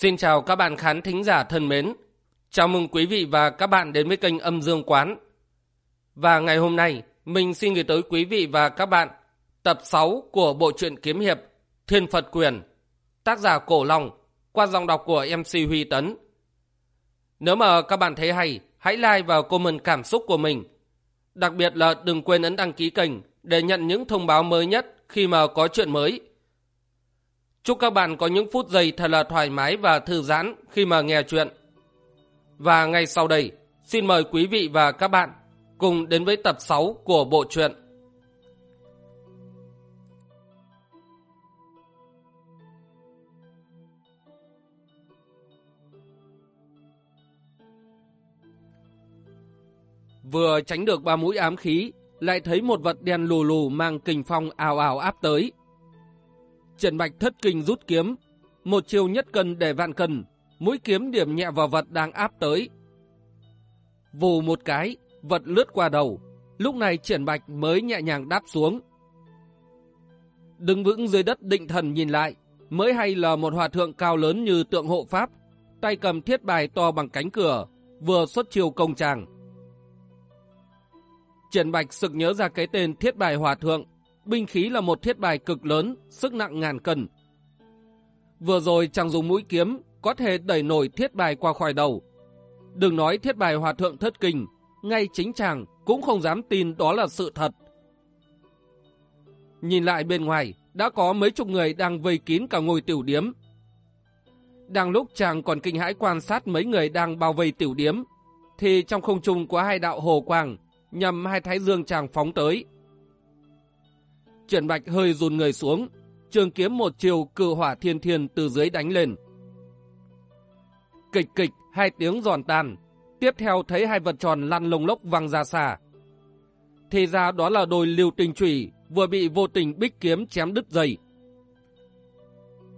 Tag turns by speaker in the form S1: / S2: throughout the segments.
S1: Xin chào các bạn khán thính giả thân mến. Chào mừng quý vị và các bạn đến với kênh Âm Dương Quán. Và ngày hôm nay, mình xin gửi tới quý vị và các bạn tập 6 của bộ truyện kiếm hiệp Thiên Phật Quyền, tác giả Cổ Long, qua dòng đọc của MC Huy Tấn. Nếu mà các bạn thấy hay, hãy like và comment cảm xúc của mình. Đặc biệt là đừng quên ấn đăng ký kênh để nhận những thông báo mới nhất khi mà có chuyện mới. Chúc các bạn có những phút giây thật là thoải mái và thư giãn khi mà nghe chuyện. Và ngay sau đây, xin mời quý vị và các bạn cùng đến với tập 6 của bộ truyện. Vừa tránh được ba mũi ám khí, lại thấy một vật đen lù lù mang kình phong ào ào áp tới. Trần Bạch thất kinh rút kiếm, một chiều nhất cân để vạn cân, mũi kiếm điểm nhẹ vào vật đang áp tới. Vù một cái, vật lướt qua đầu, lúc này Triển Bạch mới nhẹ nhàng đáp xuống. Đứng vững dưới đất định thần nhìn lại, mới hay là một hòa thượng cao lớn như tượng hộ pháp, tay cầm thiết bài to bằng cánh cửa, vừa xuất chiêu công tràng. Triển Bạch sực nhớ ra cái tên thiết bài hòa thượng, binh khí là một thiết bài cực lớn, sức nặng ngàn cân. Vừa rồi chàng dùng mũi kiếm, có thể đẩy nổi thiết bài qua khỏi đầu. Đừng nói thiết bài hòa thượng thất kinh, ngay chính chàng cũng không dám tin đó là sự thật. Nhìn lại bên ngoài, đã có mấy chục người đang vây kín cả ngôi tiểu điếm. Đang lúc chàng còn kinh hãi quan sát mấy người đang bao vây tiểu điếm, thì trong không trung có hai đạo hồ quang, nhằm hai thái dương chàng phóng tới. Triển Bạch hơi rùn người xuống, trường kiếm một chiều cự hỏa thiên thiên từ dưới đánh lên. Kịch kịch, hai tiếng giòn tan, tiếp theo thấy hai vật tròn lăn lông lốc văng ra xa. Thì ra đó là đôi liều tình trùy vừa bị vô tình bích kiếm chém đứt dây.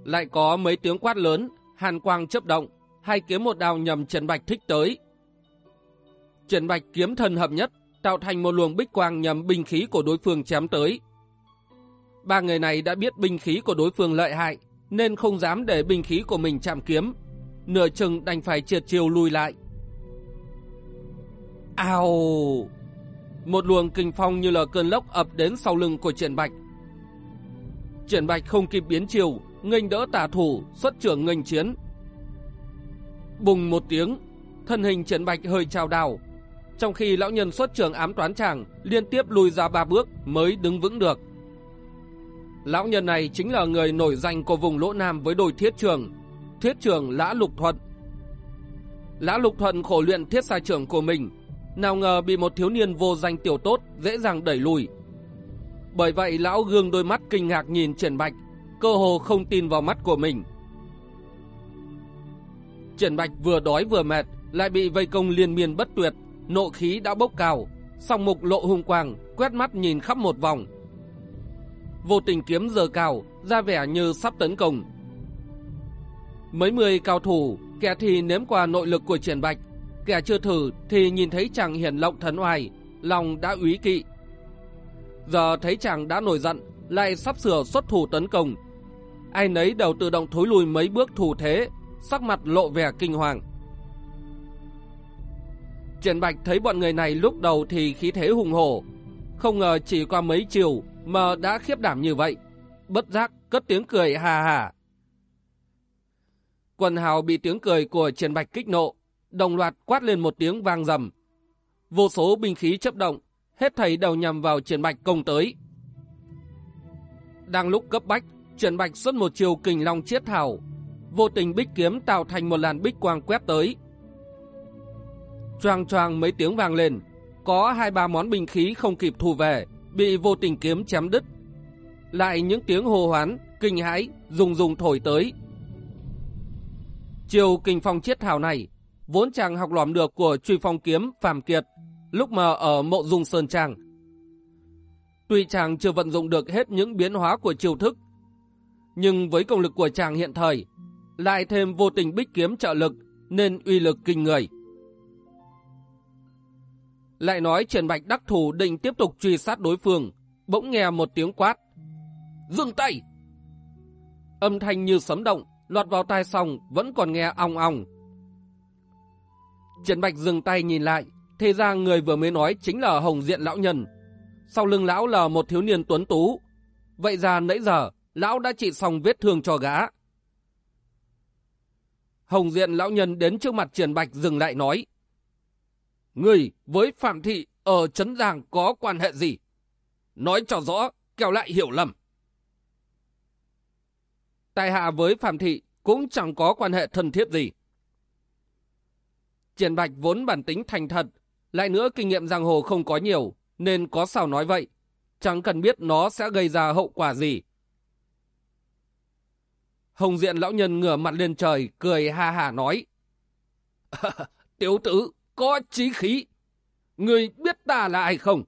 S1: Lại có mấy tiếng quát lớn, hàn quang chấp động, hai kiếm một đào nhầm Trần Bạch thích tới. Trần Bạch kiếm thân hợp nhất, tạo thành một luồng bích quang nhằm binh khí của đối phương chém tới. Ba người này đã biết binh khí của đối phương lợi hại, nên không dám để binh khí của mình chạm kiếm. Nửa chừng đành phải triệt chiều lùi lại. Ao! Một luồng kinh phong như là cơn lốc ập đến sau lưng của Triển Bạch. Triển Bạch không kịp biến chiều, nghênh đỡ tả thủ, xuất trưởng nghênh chiến. Bùng một tiếng, thân hình Triển Bạch hơi trao đảo. Trong khi lão nhân xuất trưởng ám toán chàng liên tiếp lùi ra ba bước mới đứng vững được. Lão nhân này chính là người nổi danh của vùng Lỗ Nam với đôi thiết trường, thiết trường Lã Lục Thuận. Lã Lục Thuận khổ luyện thiết sai trưởng của mình, nào ngờ bị một thiếu niên vô danh tiểu tốt dễ dàng đẩy lùi. Bởi vậy lão gương đôi mắt kinh ngạc nhìn Triển Bạch, cơ hồ không tin vào mắt của mình. Triển Bạch vừa đói vừa mệt, lại bị vây công liên miên bất tuyệt, nộ khí đã bốc cao, song mục lộ hung quang, quét mắt nhìn khắp một vòng, vô tình kiếm giờ cao, ra vẻ như sắp tấn công. Mấy mươi cao thủ, kẻ thì nếm qua nội lực của triển bạch, kẻ chưa thử thì nhìn thấy chàng hiển lộng thần oai, lòng đã úy kỵ. Giờ thấy chàng đã nổi giận, lại sắp sửa xuất thủ tấn công. Ai nấy đều tự động thối lùi mấy bước thủ thế, sắc mặt lộ vẻ kinh hoàng. Triển Bạch thấy bọn người này lúc đầu thì khí thế hùng hổ, không ngờ chỉ qua mấy chiều mà đã khiếp đảm như vậy. Bất giác cất tiếng cười hà hà. Quần hào bị tiếng cười của Triển Bạch kích nộ, đồng loạt quát lên một tiếng vang rầm. Vô số binh khí chấp động, hết thầy đầu nhằm vào Triển Bạch công tới. Đang lúc cấp bách, Triển Bạch xuất một chiều kình long chiết thảo, vô tình bích kiếm tạo thành một làn bích quang quét tới. Choang choang mấy tiếng vang lên, có hai ba món binh khí không kịp thu về, bị vô tình kiếm chém đứt. Lại những tiếng hô hoán, kinh hãi, rùng rùng thổi tới. Chiều kinh phong chiết thảo này, vốn chàng học lỏm được của truy phong kiếm Phạm Kiệt, lúc mà ở mộ dung sơn trang. Tuy chàng chưa vận dụng được hết những biến hóa của chiêu thức, nhưng với công lực của chàng hiện thời, lại thêm vô tình bích kiếm trợ lực nên uy lực kinh người. Lại nói Trần Bạch đắc thủ định tiếp tục truy sát đối phương, bỗng nghe một tiếng quát. Dừng tay! Âm thanh như sấm động, lọt vào tai xong vẫn còn nghe ong ong. Trần Bạch dừng tay nhìn lại, thì ra người vừa mới nói chính là Hồng Diện Lão Nhân. Sau lưng lão là một thiếu niên tuấn tú. Vậy ra nãy giờ, lão đã trị xong vết thương cho gã. Hồng Diện Lão Nhân đến trước mặt Trần Bạch dừng lại nói. Người với Phạm Thị ở Trấn Giang có quan hệ gì? Nói cho rõ, kẻo lại hiểu lầm. Tài hạ với Phạm Thị cũng chẳng có quan hệ thân thiết gì. Triển Bạch vốn bản tính thành thật, lại nữa kinh nghiệm giang hồ không có nhiều, nên có sao nói vậy. Chẳng cần biết nó sẽ gây ra hậu quả gì. Hồng diện lão nhân ngửa mặt lên trời, cười ha hà nói. Tiếu tử, có trí khí. Người biết ta là ai không?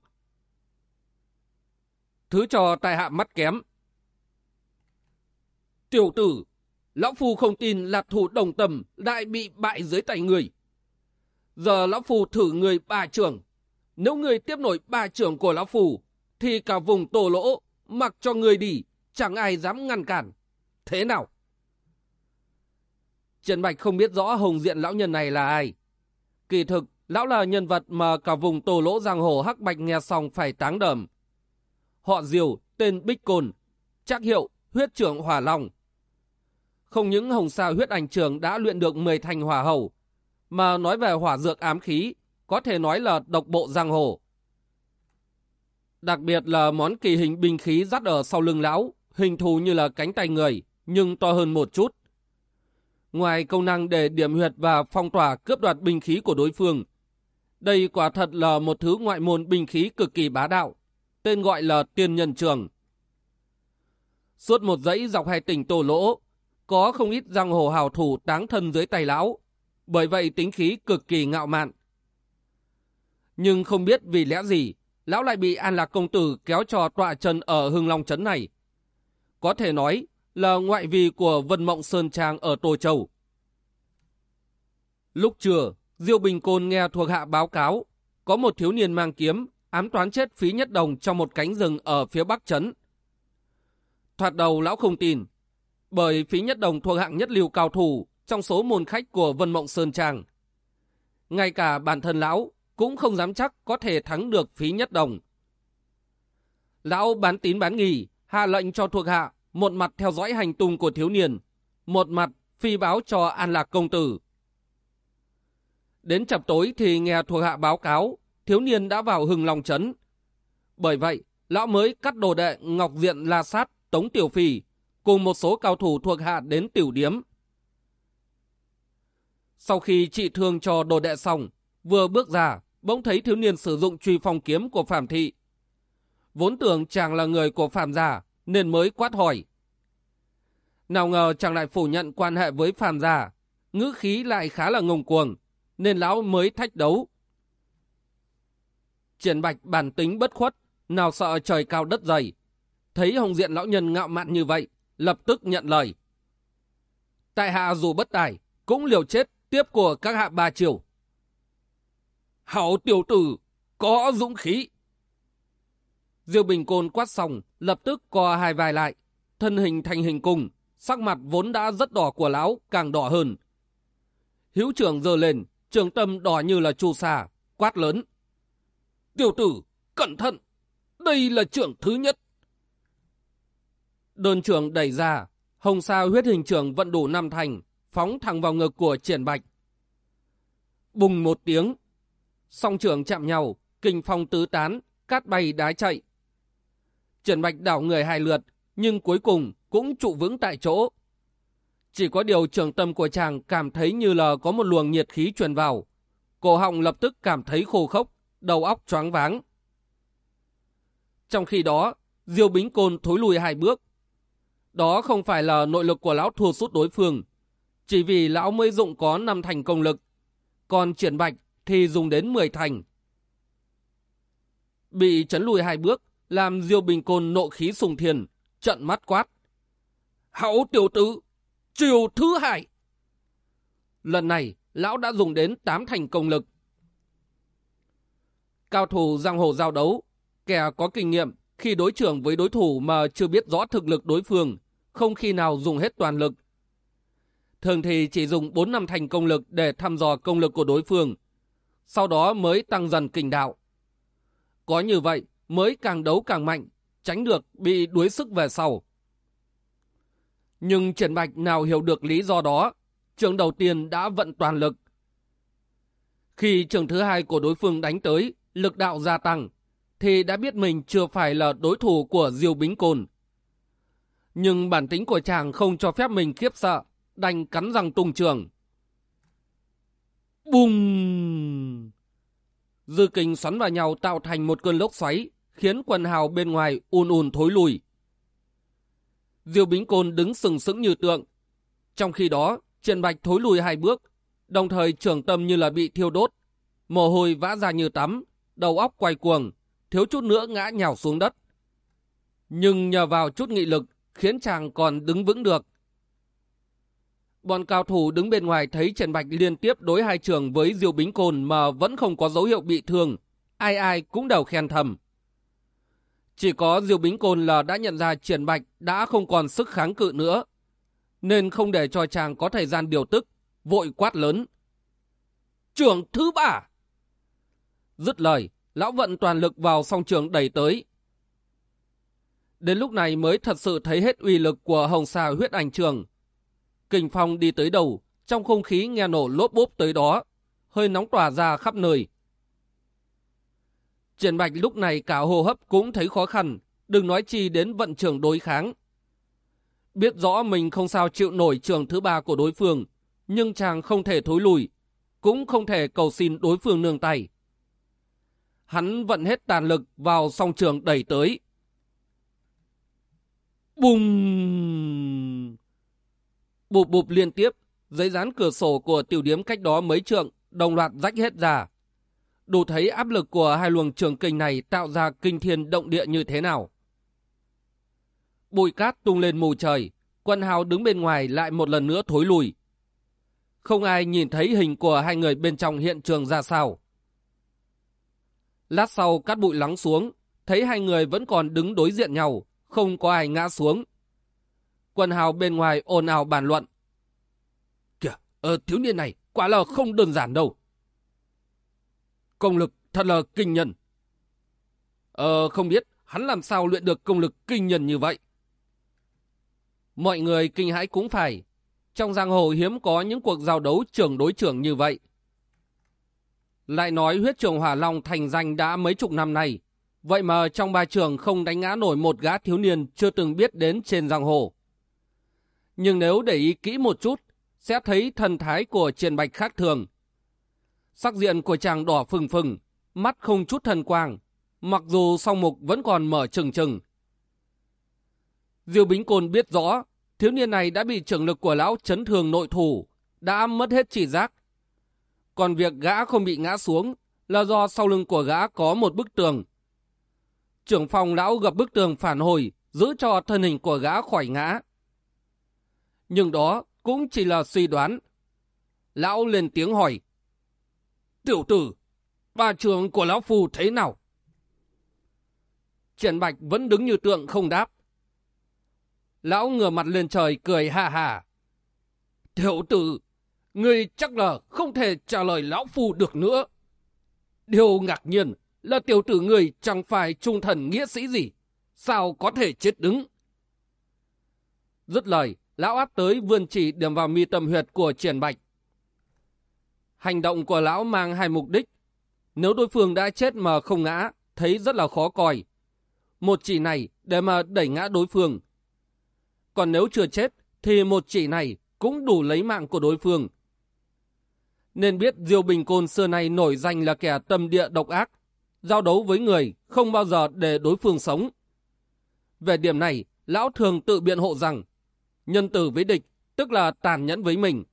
S1: Thứ cho tài hạ mắt kém. Tiểu tử, lão phu không tin là thủ đồng tầm lại bị bại dưới tay người. Giờ lão phu thử người ba trưởng. Nếu người tiếp nổi ba trưởng của lão phu, thì cả vùng tổ lỗ, mặc cho người đi, chẳng ai dám ngăn cản. Thế nào? Trần Bạch không biết rõ hồng diện lão nhân này là ai. Kỳ thực, lão là nhân vật mà cả vùng tổ lỗ giang hồ hắc bạch nghe xong phải táng đờm. Họ Diều, tên Bích Côn, trác hiệu huyết trưởng Hỏa Long. Không những hồng sa huyết ảnh trường đã luyện được 10 thành hỏa hầu, mà nói về hỏa dược ám khí, có thể nói là độc bộ giang hồ. Đặc biệt là món kỳ hình binh khí dắt ở sau lưng lão, hình thù như là cánh tay người, nhưng to hơn một chút. Ngoài công năng để điểm huyệt và phong tỏa cướp đoạt binh khí của đối phương, đây quả thật là một thứ ngoại môn binh khí cực kỳ bá đạo, tên gọi là tiên nhân trường. Suốt một dãy dọc hai tỉnh tổ lỗ, có không ít giang hồ hào thủ táng thân dưới tay lão, bởi vậy tính khí cực kỳ ngạo mạn. Nhưng không biết vì lẽ gì, lão lại bị An Lạc Công Tử kéo cho tọa chân ở Hưng Long Trấn này. Có thể nói là ngoại vi của Vân Mộng Sơn Trang ở Tô Châu. Lúc trưa, Diêu Bình Côn nghe thuộc hạ báo cáo, có một thiếu niên mang kiếm ám toán chết phí nhất đồng trong một cánh rừng ở phía bắc trấn. Thoạt đầu lão không tin, bởi phí nhất đồng thuộc hạng nhất liều cao thủ trong số môn khách của Vân Mộng Sơn Trang. Ngay cả bản thân lão cũng không dám chắc có thể thắng được phí nhất đồng. Lão bán tín bán nghi, hạ lệnh cho thuộc hạ, một mặt theo dõi hành tung của thiếu niên, một mặt phi báo cho An Lạc Công Tử. Đến chập tối thì nghe thuộc hạ báo cáo, thiếu niên đã vào hừng lòng trấn. Bởi vậy, lão mới cắt đồ đệ Ngọc Diện La Sát, Tống Tiểu phì cùng một số cao thủ thuộc hạ đến tiểu điếm. Sau khi trị thương cho đồ đệ xong, vừa bước ra, bỗng thấy thiếu niên sử dụng truy phong kiếm của Phạm Thị. Vốn tưởng chàng là người của Phạm giả nên mới quát hỏi. Nào ngờ chàng lại phủ nhận quan hệ với Phạm gia, ngữ khí lại khá là ngông cuồng, nên lão mới thách đấu. Triển Bạch bản tính bất khuất, nào sợ trời cao đất dày. Thấy Hồng Diện lão nhân ngạo mạn như vậy, lập tức nhận lời. Tại hạ dù bất tài, cũng liều chết tiếp của các hạ ba triều. Hảo tiểu tử, có dũng khí. Diêu Bình Côn quát xong, lập tức co hai vai lại, thân hình thành hình cung, sắc mặt vốn đã rất đỏ của lão càng đỏ hơn. Hiếu trưởng giơ lên, trường tâm đỏ như là chu sa, quát lớn. Tiểu tử, cẩn thận, đây là trưởng thứ nhất. Đơn trưởng đẩy ra, hồng sa huyết hình trưởng vận đủ năm thành, phóng thẳng vào ngực của triển bạch. Bùng một tiếng, song trưởng chạm nhau, kinh phong tứ tán, cát bay đá chạy. Triển bạch đảo người hai lượt, nhưng cuối cùng cũng trụ vững tại chỗ. Chỉ có điều trường tâm của chàng cảm thấy như là có một luồng nhiệt khí truyền vào. Cổ họng lập tức cảm thấy khô khốc, đầu óc choáng váng. Trong khi đó, Diêu Bính Côn thối lùi hai bước. Đó không phải là nội lực của lão thua sút đối phương, chỉ vì lão mới dụng có năm thành công lực, còn triển bạch thì dùng đến 10 thành. Bị chấn lùi hai bước, làm Diêu Bình Côn nộ khí sùng thiền, trận mắt quát. Hảo tiểu tử, chiều thứ hại. Lần này, lão đã dùng đến tám thành công lực. Cao thủ giang hồ giao đấu, kẻ có kinh nghiệm khi đối trưởng với đối thủ mà chưa biết rõ thực lực đối phương, không khi nào dùng hết toàn lực. thường thì chỉ dùng 4 năm thành công lực để thăm dò công lực của đối phương, sau đó mới tăng dần kinh đạo. Có như vậy mới càng đấu càng mạnh, tránh được bị đuối sức về sau. Nhưng Triển Bạch nào hiểu được lý do đó, trường đầu tiên đã vận toàn lực. Khi trường thứ hai của đối phương đánh tới, lực đạo gia tăng, thì đã biết mình chưa phải là đối thủ của Diêu Bính Côn. Nhưng bản tính của chàng không cho phép mình khiếp sợ, đành cắn răng tung trường. Bùng! Dư kình xoắn vào nhau tạo thành một cơn lốc xoáy, khiến quần hào bên ngoài ùn ùn thối lùi. Diêu Bính Côn đứng sừng sững như tượng. Trong khi đó, trần Bạch thối lùi hai bước, đồng thời trưởng tâm như là bị thiêu đốt. Mồ hôi vã ra như tắm, đầu óc quay cuồng, thiếu chút nữa ngã nhào xuống đất. Nhưng nhờ vào chút nghị lực, khiến chàng còn đứng vững được. Bọn cao thủ đứng bên ngoài thấy Trần Bạch liên tiếp đối hai trường với Diêu Bính Côn mà vẫn không có dấu hiệu bị thương. Ai ai cũng đều khen thầm. Chỉ có Diêu Bính Côn là đã nhận ra Triển Bạch đã không còn sức kháng cự nữa. Nên không để cho chàng có thời gian điều tức, vội quát lớn. Trường thứ ba! Dứt lời, lão vận toàn lực vào song trường đẩy tới. Đến lúc này mới thật sự thấy hết uy lực của hồng xà huyết ảnh trường. Kình phong đi tới đầu, trong không khí nghe nổ lốp bốp tới đó, hơi nóng tỏa ra khắp nơi. Triển Bạch lúc này cả hô hấp cũng thấy khó khăn, đừng nói chi đến vận trường đối kháng. Biết rõ mình không sao chịu nổi trường thứ ba của đối phương, nhưng chàng không thể thối lùi, cũng không thể cầu xin đối phương nương tay. Hắn vận hết tàn lực vào song trường đẩy tới. Bùng! Bụp bụp liên tiếp, giấy dán cửa sổ của tiểu điếm cách đó mấy trượng, đồng loạt rách hết ra. Đủ thấy áp lực của hai luồng trường kinh này tạo ra kinh thiên động địa như thế nào. Bụi cát tung lên mù trời, quân hào đứng bên ngoài lại một lần nữa thối lùi. Không ai nhìn thấy hình của hai người bên trong hiện trường ra sao. Lát sau cát bụi lắng xuống, thấy hai người vẫn còn đứng đối diện nhau, không có ai ngã xuống. Quân hào bên ngoài ồn ào bàn luận. Kìa, ờ, thiếu niên này quả là không đơn giản đâu. Công lực thật là kinh nhân. Ờ, không biết hắn làm sao luyện được công lực kinh nhân như vậy. Mọi người kinh hãi cũng phải. Trong giang hồ hiếm có những cuộc giao đấu trưởng đối trưởng như vậy. Lại nói huyết trường Hỏa Long thành danh đã mấy chục năm nay. Vậy mà trong ba trường không đánh ngã nổi một gã thiếu niên chưa từng biết đến trên giang hồ. Nhưng nếu để ý kỹ một chút, sẽ thấy thần thái của triền bạch khác thường. Sắc diện của chàng đỏ phừng phừng, mắt không chút thần quang, mặc dù song mục vẫn còn mở trừng trừng. Diêu Bính Côn biết rõ, thiếu niên này đã bị trưởng lực của lão chấn thường nội thủ, đã mất hết chỉ giác. Còn việc gã không bị ngã xuống là do sau lưng của gã có một bức tường. Trưởng phòng lão gặp bức tường phản hồi, giữ cho thân hình của gã khỏi ngã. Nhưng đó cũng chỉ là suy đoán. Lão lên tiếng hỏi. Tiểu tử, bà trường của lão phù thế nào? Triển Bạch vẫn đứng như tượng không đáp. Lão ngửa mặt lên trời cười hà hà. Tiểu tử, ngươi chắc là không thể trả lời lão phù được nữa. Điều ngạc nhiên là tiểu tử người chẳng phải trung thần nghĩa sĩ gì. Sao có thể chết đứng? Dứt lời, lão áp tới vươn chỉ điểm vào mi tâm huyệt của triển bạch. Hành động của lão mang hai mục đích. Nếu đối phương đã chết mà không ngã, thấy rất là khó coi. Một chỉ này để mà đẩy ngã đối phương. Còn nếu chưa chết, thì một chỉ này cũng đủ lấy mạng của đối phương. Nên biết Diêu Bình Côn xưa nay nổi danh là kẻ tâm địa độc ác, giao đấu với người không bao giờ để đối phương sống. Về điểm này, lão thường tự biện hộ rằng, nhân tử với địch, tức là tàn nhẫn với mình.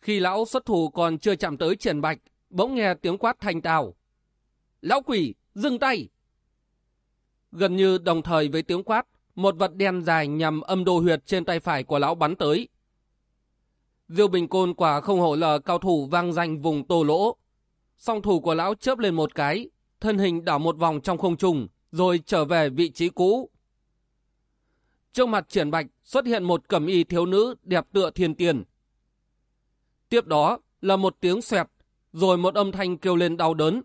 S1: Khi lão xuất thủ còn chưa chạm tới triển bạch, bỗng nghe tiếng quát thanh tào. Lão quỷ, dừng tay! Gần như đồng thời với tiếng quát, một vật đen dài nhằm âm đô huyệt trên tay phải của lão bắn tới. Diêu Bình Côn quả không hổ lờ cao thủ vang danh vùng tô lỗ. Song thủ của lão chớp lên một cái, thân hình đảo một vòng trong không trung, rồi trở về vị trí cũ. trước mặt triển bạch xuất hiện một cẩm y thiếu nữ đẹp tựa thiên tiền. Tiếp đó là một tiếng xoẹt, rồi một âm thanh kêu lên đau đớn.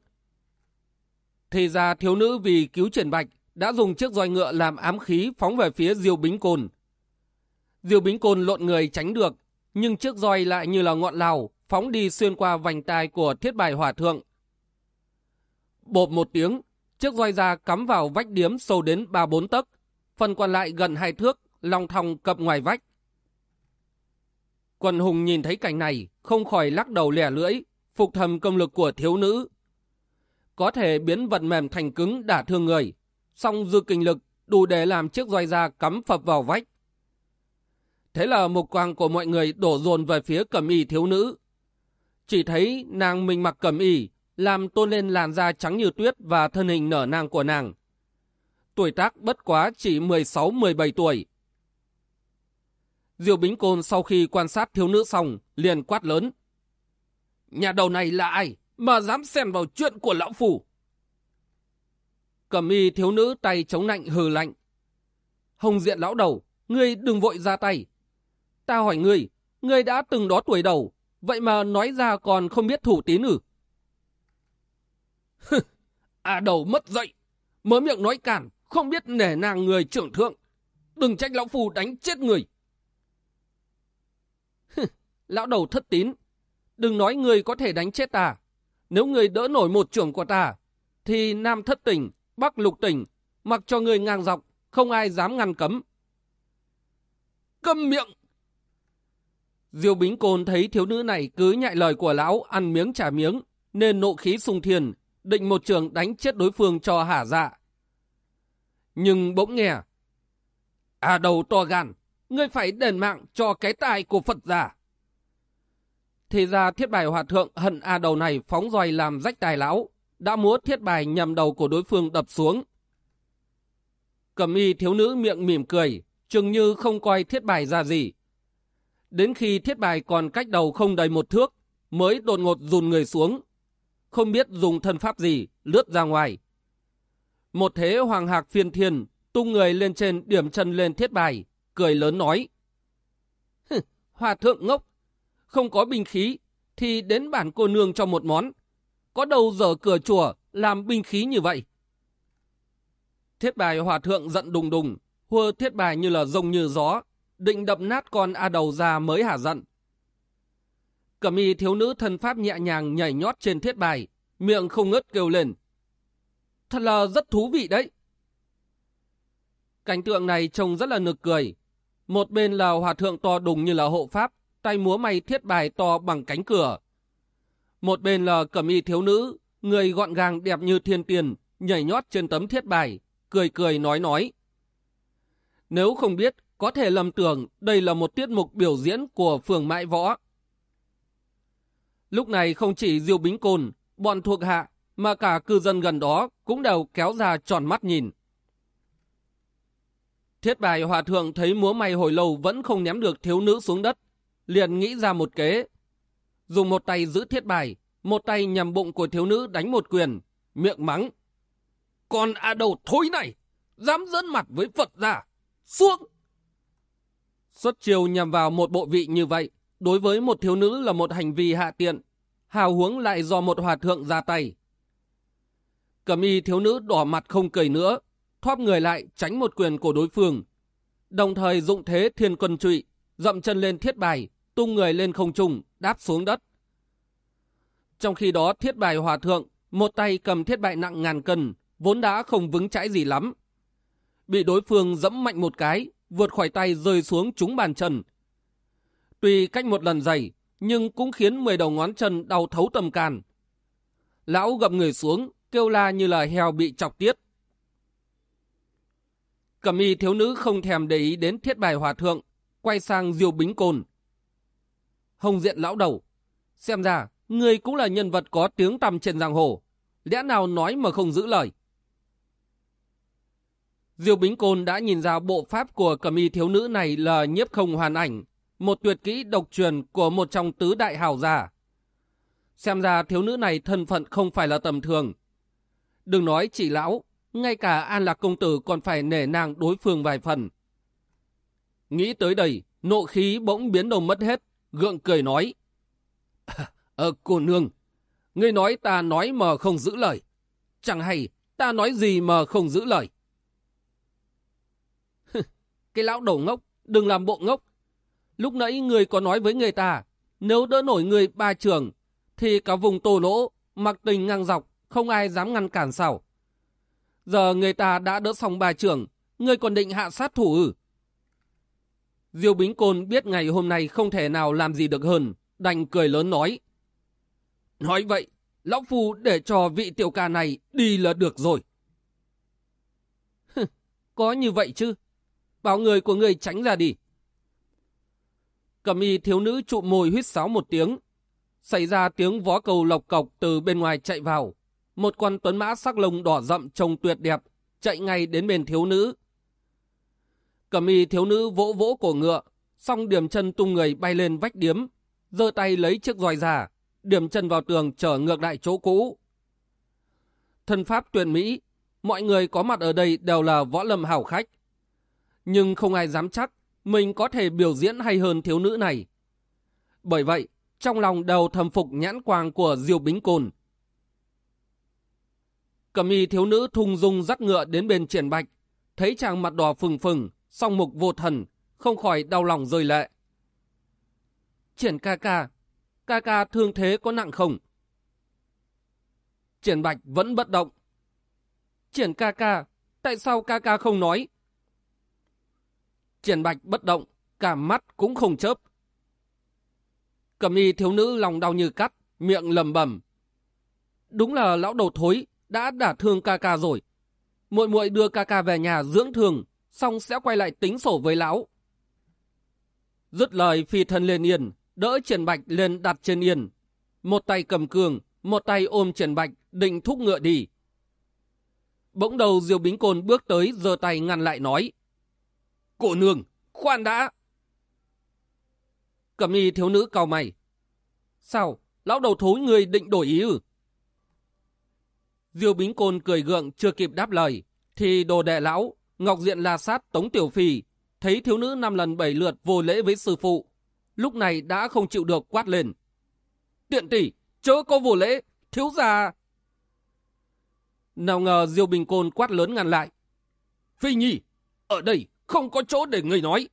S1: Thì ra thiếu nữ vì cứu triển bạch đã dùng chiếc roi ngựa làm ám khí phóng về phía Diêu Bính cồn Diêu Bính cồn lộn người tránh được, nhưng chiếc roi lại như là ngọn lào phóng đi xuyên qua vành tai của thiết bài hỏa thượng. Bộp một tiếng, chiếc roi da cắm vào vách điếm sâu đến ba bốn tấc, phần còn lại gần hai thước, long thòng cập ngoài vách. Quần hùng nhìn thấy cảnh này, không khỏi lắc đầu lẻ lưỡi, phục thầm công lực của thiếu nữ. Có thể biến vật mềm thành cứng đả thương người, song dư kinh lực đủ để làm chiếc roi da cắm phập vào vách. Thế là mục quang của mọi người đổ dồn về phía cẩm y thiếu nữ. Chỉ thấy nàng mình mặc cẩm y, làm tôn lên làn da trắng như tuyết và thân hình nở nang của nàng. Tuổi tác bất quá chỉ 16-17 tuổi. Diệu Bính Côn sau khi quan sát thiếu nữ xong, liền quát lớn. Nhà đầu này là ai mà dám xen vào chuyện của lão phủ? Cầm y thiếu nữ tay chống nạnh hừ lạnh. Hồng diện lão đầu, ngươi đừng vội ra tay. Ta hỏi ngươi, ngươi đã từng đó tuổi đầu, vậy mà nói ra còn không biết thủ tín ử. à đầu mất dậy, mới miệng nói cản, không biết nể nàng người trưởng thượng. Đừng trách lão phù đánh chết người lão đầu thất tín, đừng nói người có thể đánh chết ta. Nếu người đỡ nổi một trưởng của ta, thì nam thất tình, bắc lục tình, mặc cho người ngang dọc, không ai dám ngăn cấm. Câm miệng! Diêu Bính Côn thấy thiếu nữ này cứ nhại lời của lão ăn miếng trả miếng, nên nộ khí sung thiền, định một trường đánh chết đối phương cho hả dạ. Nhưng bỗng nghe, à đầu to gan, ngươi phải đền mạng cho cái tài của Phật giả. Thì ra thiết bài hòa thượng hận a đầu này phóng roi làm rách tài lão, đã múa thiết bài nhằm đầu của đối phương đập xuống. Cầm y thiếu nữ miệng mỉm cười, chừng như không coi thiết bài ra gì. Đến khi thiết bài còn cách đầu không đầy một thước, mới đột ngột dùn người xuống. Không biết dùng thân pháp gì, lướt ra ngoài. Một thế hoàng hạc phiên thiên, tung người lên trên điểm chân lên thiết bài, cười lớn nói. Hòa thượng ngốc, không có binh khí, thì đến bản cô nương cho một món. Có đâu dở cửa chùa làm binh khí như vậy? Thiết bài hòa thượng giận đùng đùng, hua thiết bài như là rồng như gió, định đập nát con A đầu ra mới hả giận. Cẩm y thiếu nữ thân pháp nhẹ nhàng nhảy nhót trên thiết bài, miệng không ngớt kêu lên. Thật là rất thú vị đấy. Cảnh tượng này trông rất là nực cười. Một bên là hòa thượng to đùng như là hộ pháp, tay múa may thiết bài to bằng cánh cửa. Một bên là cẩm y thiếu nữ, người gọn gàng đẹp như thiên tiền, nhảy nhót trên tấm thiết bài, cười cười nói nói. Nếu không biết, có thể lầm tưởng đây là một tiết mục biểu diễn của phường mãi võ. Lúc này không chỉ Diêu Bính cồn bọn thuộc hạ, mà cả cư dân gần đó cũng đều kéo ra tròn mắt nhìn. Thiết bài hòa thượng thấy múa may hồi lâu vẫn không ném được thiếu nữ xuống đất, liền nghĩ ra một kế. Dùng một tay giữ thiết bài, một tay nhằm bụng của thiếu nữ đánh một quyền, miệng mắng. con à đầu thối này, dám dẫn mặt với Phật ra, xuống! Xuất chiêu nhằm vào một bộ vị như vậy, đối với một thiếu nữ là một hành vi hạ tiện, hào huống lại do một hòa thượng ra tay. Cầm y thiếu nữ đỏ mặt không cười nữa, thoát người lại tránh một quyền của đối phương, đồng thời dụng thế thiên quân trụy, dậm chân lên thiết bài, tung người lên không trung, đáp xuống đất. Trong khi đó thiết bài hòa thượng, một tay cầm thiết bài nặng ngàn cân, vốn đã không vững chãi gì lắm. Bị đối phương dẫm mạnh một cái, vượt khỏi tay rơi xuống trúng bàn chân. Tuy cách một lần dày, nhưng cũng khiến 10 đầu ngón chân đau thấu tầm can. Lão gập người xuống, kêu la như là heo bị chọc tiết. Cẩm y thiếu nữ không thèm để ý đến thiết bài hòa thượng, quay sang diêu bính cồn Hồng diện lão đầu, xem ra người cũng là nhân vật có tiếng tăm trên giang hồ, lẽ nào nói mà không giữ lời. Diêu Bính Côn đã nhìn ra bộ pháp của cẩm y thiếu nữ này là nhiếp không hoàn ảnh, một tuyệt kỹ độc truyền của một trong tứ đại hào giả. Xem ra thiếu nữ này thân phận không phải là tầm thường. Đừng nói chỉ lão, ngay cả An Lạc Công Tử còn phải nể nàng đối phương vài phần. Nghĩ tới đây, nộ khí bỗng biến đầu mất hết, gượng cười nói. Ờ, cô nương, ngươi nói ta nói mà không giữ lời. Chẳng hay ta nói gì mà không giữ lời. Cái lão đầu ngốc, đừng làm bộ ngốc. Lúc nãy người có nói với người ta, nếu đỡ nổi người ba trường, thì cả vùng tổ lỗ, mặc tình ngang dọc, không ai dám ngăn cản sao. Giờ người ta đã đỡ xong ba trường, người còn định hạ sát thủ ư. Diêu Bính Côn biết ngày hôm nay không thể nào làm gì được hơn, đành cười lớn nói. Nói vậy, Lão Phu để cho vị tiểu ca này đi là được rồi. Có như vậy chứ? Bảo người của người tránh ra đi. Cầm y thiếu nữ trụ môi huyết sáo một tiếng. Xảy ra tiếng vó cầu lộc cọc từ bên ngoài chạy vào. Một con tuấn mã sắc lông đỏ rậm trông tuyệt đẹp, chạy ngay đến bên thiếu nữ cẩm y thiếu nữ vỗ vỗ cổ ngựa, xong điểm chân tung người bay lên vách điếm, giơ tay lấy chiếc roi ra, điểm chân vào tường trở ngược lại chỗ cũ. Thân pháp tuyển Mỹ, mọi người có mặt ở đây đều là võ lâm hảo khách. Nhưng không ai dám chắc mình có thể biểu diễn hay hơn thiếu nữ này. Bởi vậy, trong lòng đều thầm phục nhãn quang của Diêu Bính cồn. Cầm y thiếu nữ thung dung dắt ngựa đến bên triển bạch, thấy chàng mặt đỏ phừng phừng, song mục vô thần, không khỏi đau lòng rơi lệ. Triển ca ca, ca ca thương thế có nặng không? Triển bạch vẫn bất động. Triển ca ca, tại sao ca ca không nói? Triển bạch bất động, cả mắt cũng không chớp. Cầm y thiếu nữ lòng đau như cắt, miệng lầm bầm. Đúng là lão đầu thối, đã đả thương ca ca rồi. Muội muội đưa ca ca về nhà dưỡng thương, xong sẽ quay lại tính sổ với lão. Dứt lời phi thân lên yên, đỡ triển bạch lên đặt trên yên. Một tay cầm cường, một tay ôm triển bạch, định thúc ngựa đi. Bỗng đầu Diêu Bính Côn bước tới giơ tay ngăn lại nói. Cô nương, khoan đã. Cẩm y thiếu nữ cao mày. Sao, lão đầu thối người định đổi ý ư? Diêu Bính Côn cười gượng chưa kịp đáp lời, thì đồ đệ lão, Ngọc Diện La Sát Tống Tiểu Phi, thấy thiếu nữ năm lần bảy lượt vô lễ với sư phụ, lúc này đã không chịu được quát lên. Tiện tỷ, chớ có vô lễ, thiếu gia... Nào ngờ Diêu Bình Côn quát lớn ngăn lại. Phi Nhi, ở đây không có chỗ để người nói.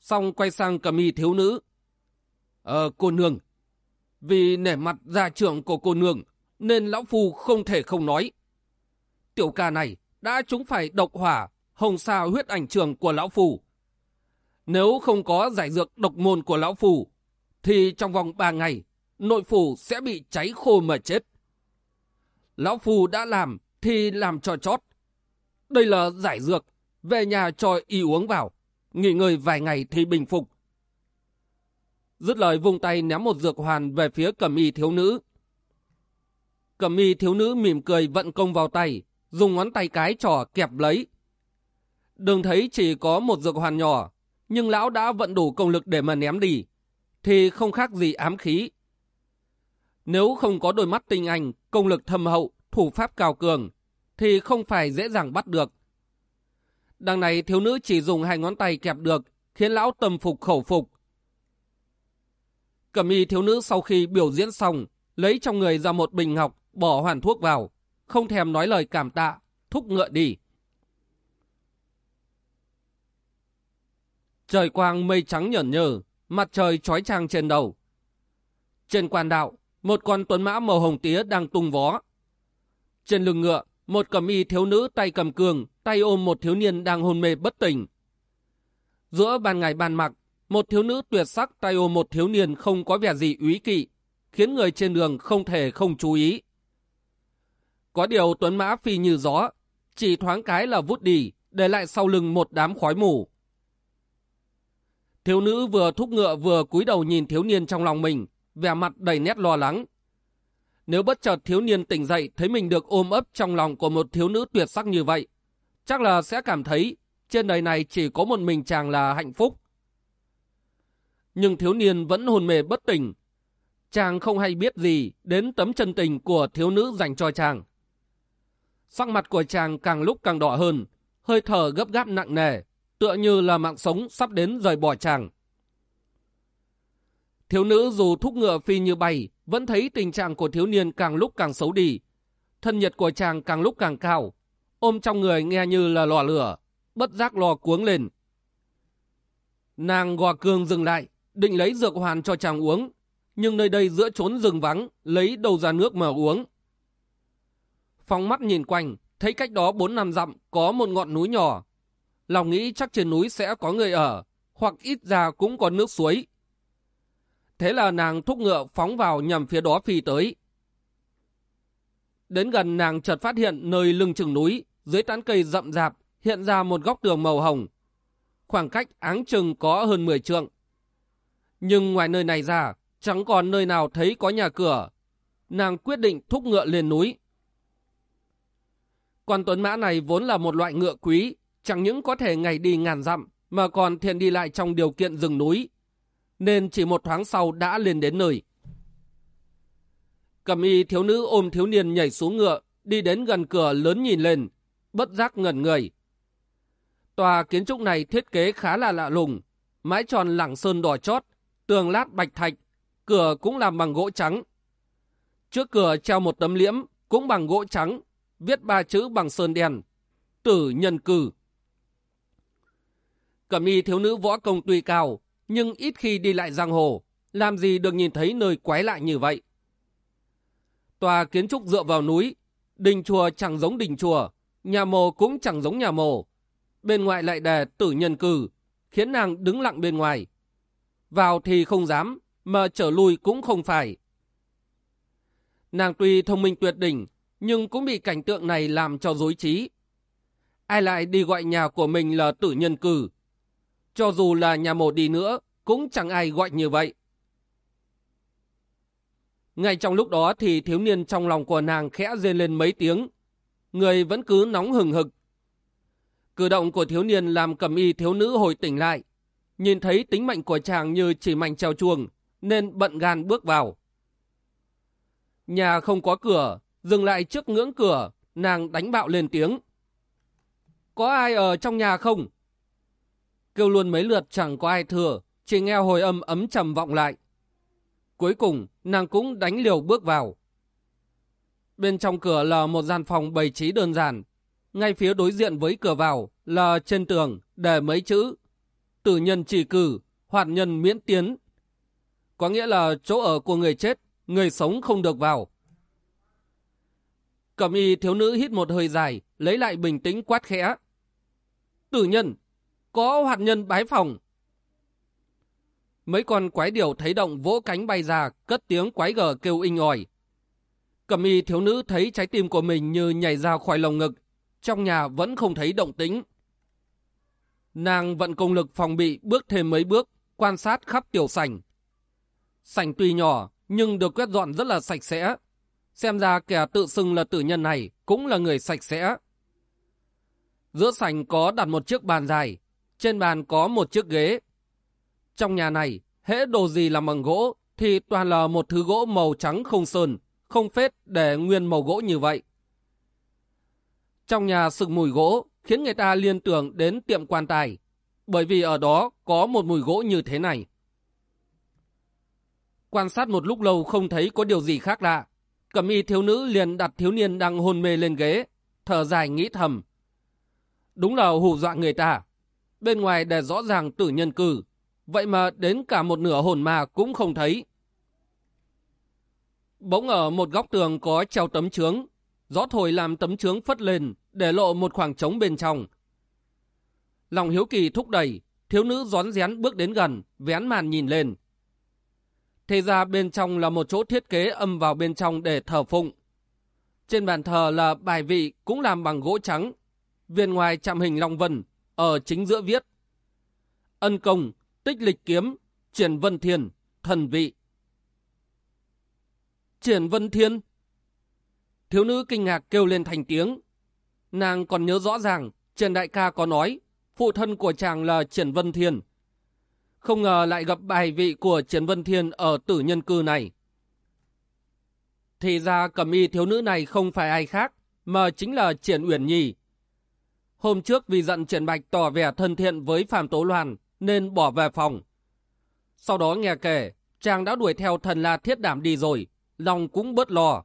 S1: Xong quay sang cầm y thiếu nữ. Ờ, cô nương, vì nể mặt gia trưởng của cô nương, nên lão phu không thể không nói. Tiểu ca này đã chúng phải độc hỏa, hồng sa huyết ảnh trường của lão Phủ. Nếu không có giải dược độc môn của lão Phủ, thì trong vòng 3 ngày, nội phủ sẽ bị cháy khô mà chết. Lão Phủ đã làm thì làm cho chót. Đây là giải dược, về nhà cho y uống vào, nghỉ ngơi vài ngày thì bình phục. Dứt lời vung tay ném một dược hoàn về phía cầm y thiếu nữ. Cầm y thiếu nữ mỉm cười vận công vào tay, dùng ngón tay cái trò kẹp lấy. Đừng thấy chỉ có một dược hoàn nhỏ, nhưng lão đã vận đủ công lực để mà ném đi, thì không khác gì ám khí. Nếu không có đôi mắt tinh anh, công lực thâm hậu, thủ pháp cao cường, thì không phải dễ dàng bắt được. Đằng này thiếu nữ chỉ dùng hai ngón tay kẹp được, khiến lão tâm phục khẩu phục. Cẩm y thiếu nữ sau khi biểu diễn xong, lấy trong người ra một bình ngọc, bỏ hoàn thuốc vào, không thèm nói lời cảm tạ, thúc ngựa đi. Trời quang mây trắng nhởn nhờ, mặt trời trói trang trên đầu. Trên quan đạo, một con tuấn mã màu hồng tía đang tung vó. Trên lưng ngựa, một cầm y thiếu nữ tay cầm cường, tay ôm một thiếu niên đang hôn mê bất tỉnh. Giữa ban ngày ban mặc, một thiếu nữ tuyệt sắc tay ôm một thiếu niên không có vẻ gì úy kỵ, khiến người trên đường không thể không chú ý. Có điều tuấn mã phi như gió, chỉ thoáng cái là vút đi, để lại sau lưng một đám khói mù. Thiếu nữ vừa thúc ngựa vừa cúi đầu nhìn thiếu niên trong lòng mình, vẻ mặt đầy nét lo lắng. Nếu bất chợt thiếu niên tỉnh dậy thấy mình được ôm ấp trong lòng của một thiếu nữ tuyệt sắc như vậy, chắc là sẽ cảm thấy trên đời này chỉ có một mình chàng là hạnh phúc. Nhưng thiếu niên vẫn hồn mê bất tỉnh. Chàng không hay biết gì đến tấm chân tình của thiếu nữ dành cho chàng. Sắc mặt của chàng càng lúc càng đỏ hơn, hơi thở gấp gáp nặng nề, tựa như là mạng sống sắp đến rời bỏ chàng. Thiếu nữ dù thúc ngựa phi như bay, vẫn thấy tình trạng của thiếu niên càng lúc càng xấu đi. Thân nhiệt của chàng càng lúc càng cao, ôm trong người nghe như là lò lửa, bất giác lò cuống lên. Nàng gò cương dừng lại, định lấy dược hoàn cho chàng uống, nhưng nơi đây giữa trốn rừng vắng, lấy đầu ra nước mà uống. Phóng mắt nhìn quanh, thấy cách đó bốn năm dặm có một ngọn núi nhỏ. Lòng nghĩ chắc trên núi sẽ có người ở, hoặc ít ra cũng có nước suối. Thế là nàng thúc ngựa phóng vào nhằm phía đó phi tới. Đến gần nàng chợt phát hiện nơi lưng chừng núi, dưới tán cây rậm rạp, hiện ra một góc tường màu hồng. Khoảng cách áng chừng có hơn 10 trượng. Nhưng ngoài nơi này ra, chẳng còn nơi nào thấy có nhà cửa. Nàng quyết định thúc ngựa lên núi. Con tuấn mã này vốn là một loại ngựa quý, chẳng những có thể ngày đi ngàn dặm, mà còn thiện đi lại trong điều kiện rừng núi. Nên chỉ một thoáng sau đã lên đến nơi. Cầm y thiếu nữ ôm thiếu niên nhảy xuống ngựa, đi đến gần cửa lớn nhìn lên, bất giác ngẩn người. Tòa kiến trúc này thiết kế khá là lạ lùng, mái tròn lẳng sơn đỏ chót, tường lát bạch thạch, cửa cũng làm bằng gỗ trắng. Trước cửa treo một tấm liễm, cũng bằng gỗ trắng, viết ba chữ bằng sơn đen, tử nhân cư. Cẩm y thiếu nữ võ công tuy cao, nhưng ít khi đi lại giang hồ, làm gì được nhìn thấy nơi quái lạ như vậy. Tòa kiến trúc dựa vào núi, đình chùa chẳng giống đình chùa, nhà mồ cũng chẳng giống nhà mồ. Bên ngoài lại đề tử nhân cư, khiến nàng đứng lặng bên ngoài. Vào thì không dám, mà trở lui cũng không phải. Nàng tuy thông minh tuyệt đỉnh, nhưng cũng bị cảnh tượng này làm cho dối trí. Ai lại đi gọi nhà của mình là tử nhân cử, Cho dù là nhà mồ đi nữa, cũng chẳng ai gọi như vậy. Ngay trong lúc đó thì thiếu niên trong lòng của nàng khẽ rên lên mấy tiếng. Người vẫn cứ nóng hừng hực. Cử động của thiếu niên làm cầm y thiếu nữ hồi tỉnh lại. Nhìn thấy tính mệnh của chàng như chỉ mảnh treo chuồng, nên bận gan bước vào. Nhà không có cửa, dừng lại trước ngưỡng cửa, nàng đánh bạo lên tiếng. Có ai ở trong nhà không? Kêu luôn mấy lượt chẳng có ai thừa, chỉ nghe hồi âm ấm trầm vọng lại. Cuối cùng, nàng cũng đánh liều bước vào. Bên trong cửa là một gian phòng bày trí đơn giản. Ngay phía đối diện với cửa vào là trên tường để mấy chữ Tử nhân chỉ cử, hoạt nhân miễn tiến. Có nghĩa là chỗ ở của người chết, người sống không được vào. Cẩm y thiếu nữ hít một hơi dài, lấy lại bình tĩnh quát khẽ. Tử nhân, có hoạt nhân bái phòng. Mấy con quái điểu thấy động vỗ cánh bay ra, cất tiếng quái gở kêu inh ỏi. Cẩm y thiếu nữ thấy trái tim của mình như nhảy ra khỏi lồng ngực, trong nhà vẫn không thấy động tĩnh. Nàng vận công lực phòng bị bước thêm mấy bước, quan sát khắp tiểu sảnh. Sảnh tuy nhỏ, nhưng được quét dọn rất là sạch sẽ. Xem ra kẻ tự xưng là tử nhân này cũng là người sạch sẽ. Giữa sảnh có đặt một chiếc bàn dài, trên bàn có một chiếc ghế. Trong nhà này, hễ đồ gì làm bằng gỗ thì toàn là một thứ gỗ màu trắng không sơn, không phết để nguyên màu gỗ như vậy. Trong nhà sực mùi gỗ khiến người ta liên tưởng đến tiệm quan tài, bởi vì ở đó có một mùi gỗ như thế này. Quan sát một lúc lâu không thấy có điều gì khác lạ, cẩm y thiếu nữ liền đặt thiếu niên đang hôn mê lên ghế, thở dài nghĩ thầm. Đúng là hù dọa người ta. Bên ngoài để rõ ràng tử nhân cử vậy mà đến cả một nửa hồn ma cũng không thấy. Bỗng ở một góc tường có treo tấm trướng, gió thổi làm tấm trướng phất lên, để lộ một khoảng trống bên trong. Lòng hiếu kỳ thúc đẩy, thiếu nữ rón rén bước đến gần, vén màn nhìn lên. Thế ra bên trong là một chỗ thiết kế âm vào bên trong để thờ phụng. Trên bàn thờ là bài vị cũng làm bằng gỗ trắng, viên ngoài chạm hình long vân, ở chính giữa viết. Ân công, tích lịch kiếm, triển vân thiên, thần vị. Triển vân thiên? Thiếu nữ kinh ngạc kêu lên thành tiếng, Nàng còn nhớ rõ ràng, trên Đại ca có nói, phụ thân của chàng là triển Vân Thiên. Không ngờ lại gặp bài vị của Trần Vân Thiên ở tử nhân cư này. Thì ra cầm y thiếu nữ này không phải ai khác, mà chính là Triển Uyển Nhi. Hôm trước vì giận Triển Bạch tỏ vẻ thân thiện với Phạm Tố Loan nên bỏ về phòng. Sau đó nghe kể, chàng đã đuổi theo thần la thiết đảm đi rồi, lòng cũng bớt lo.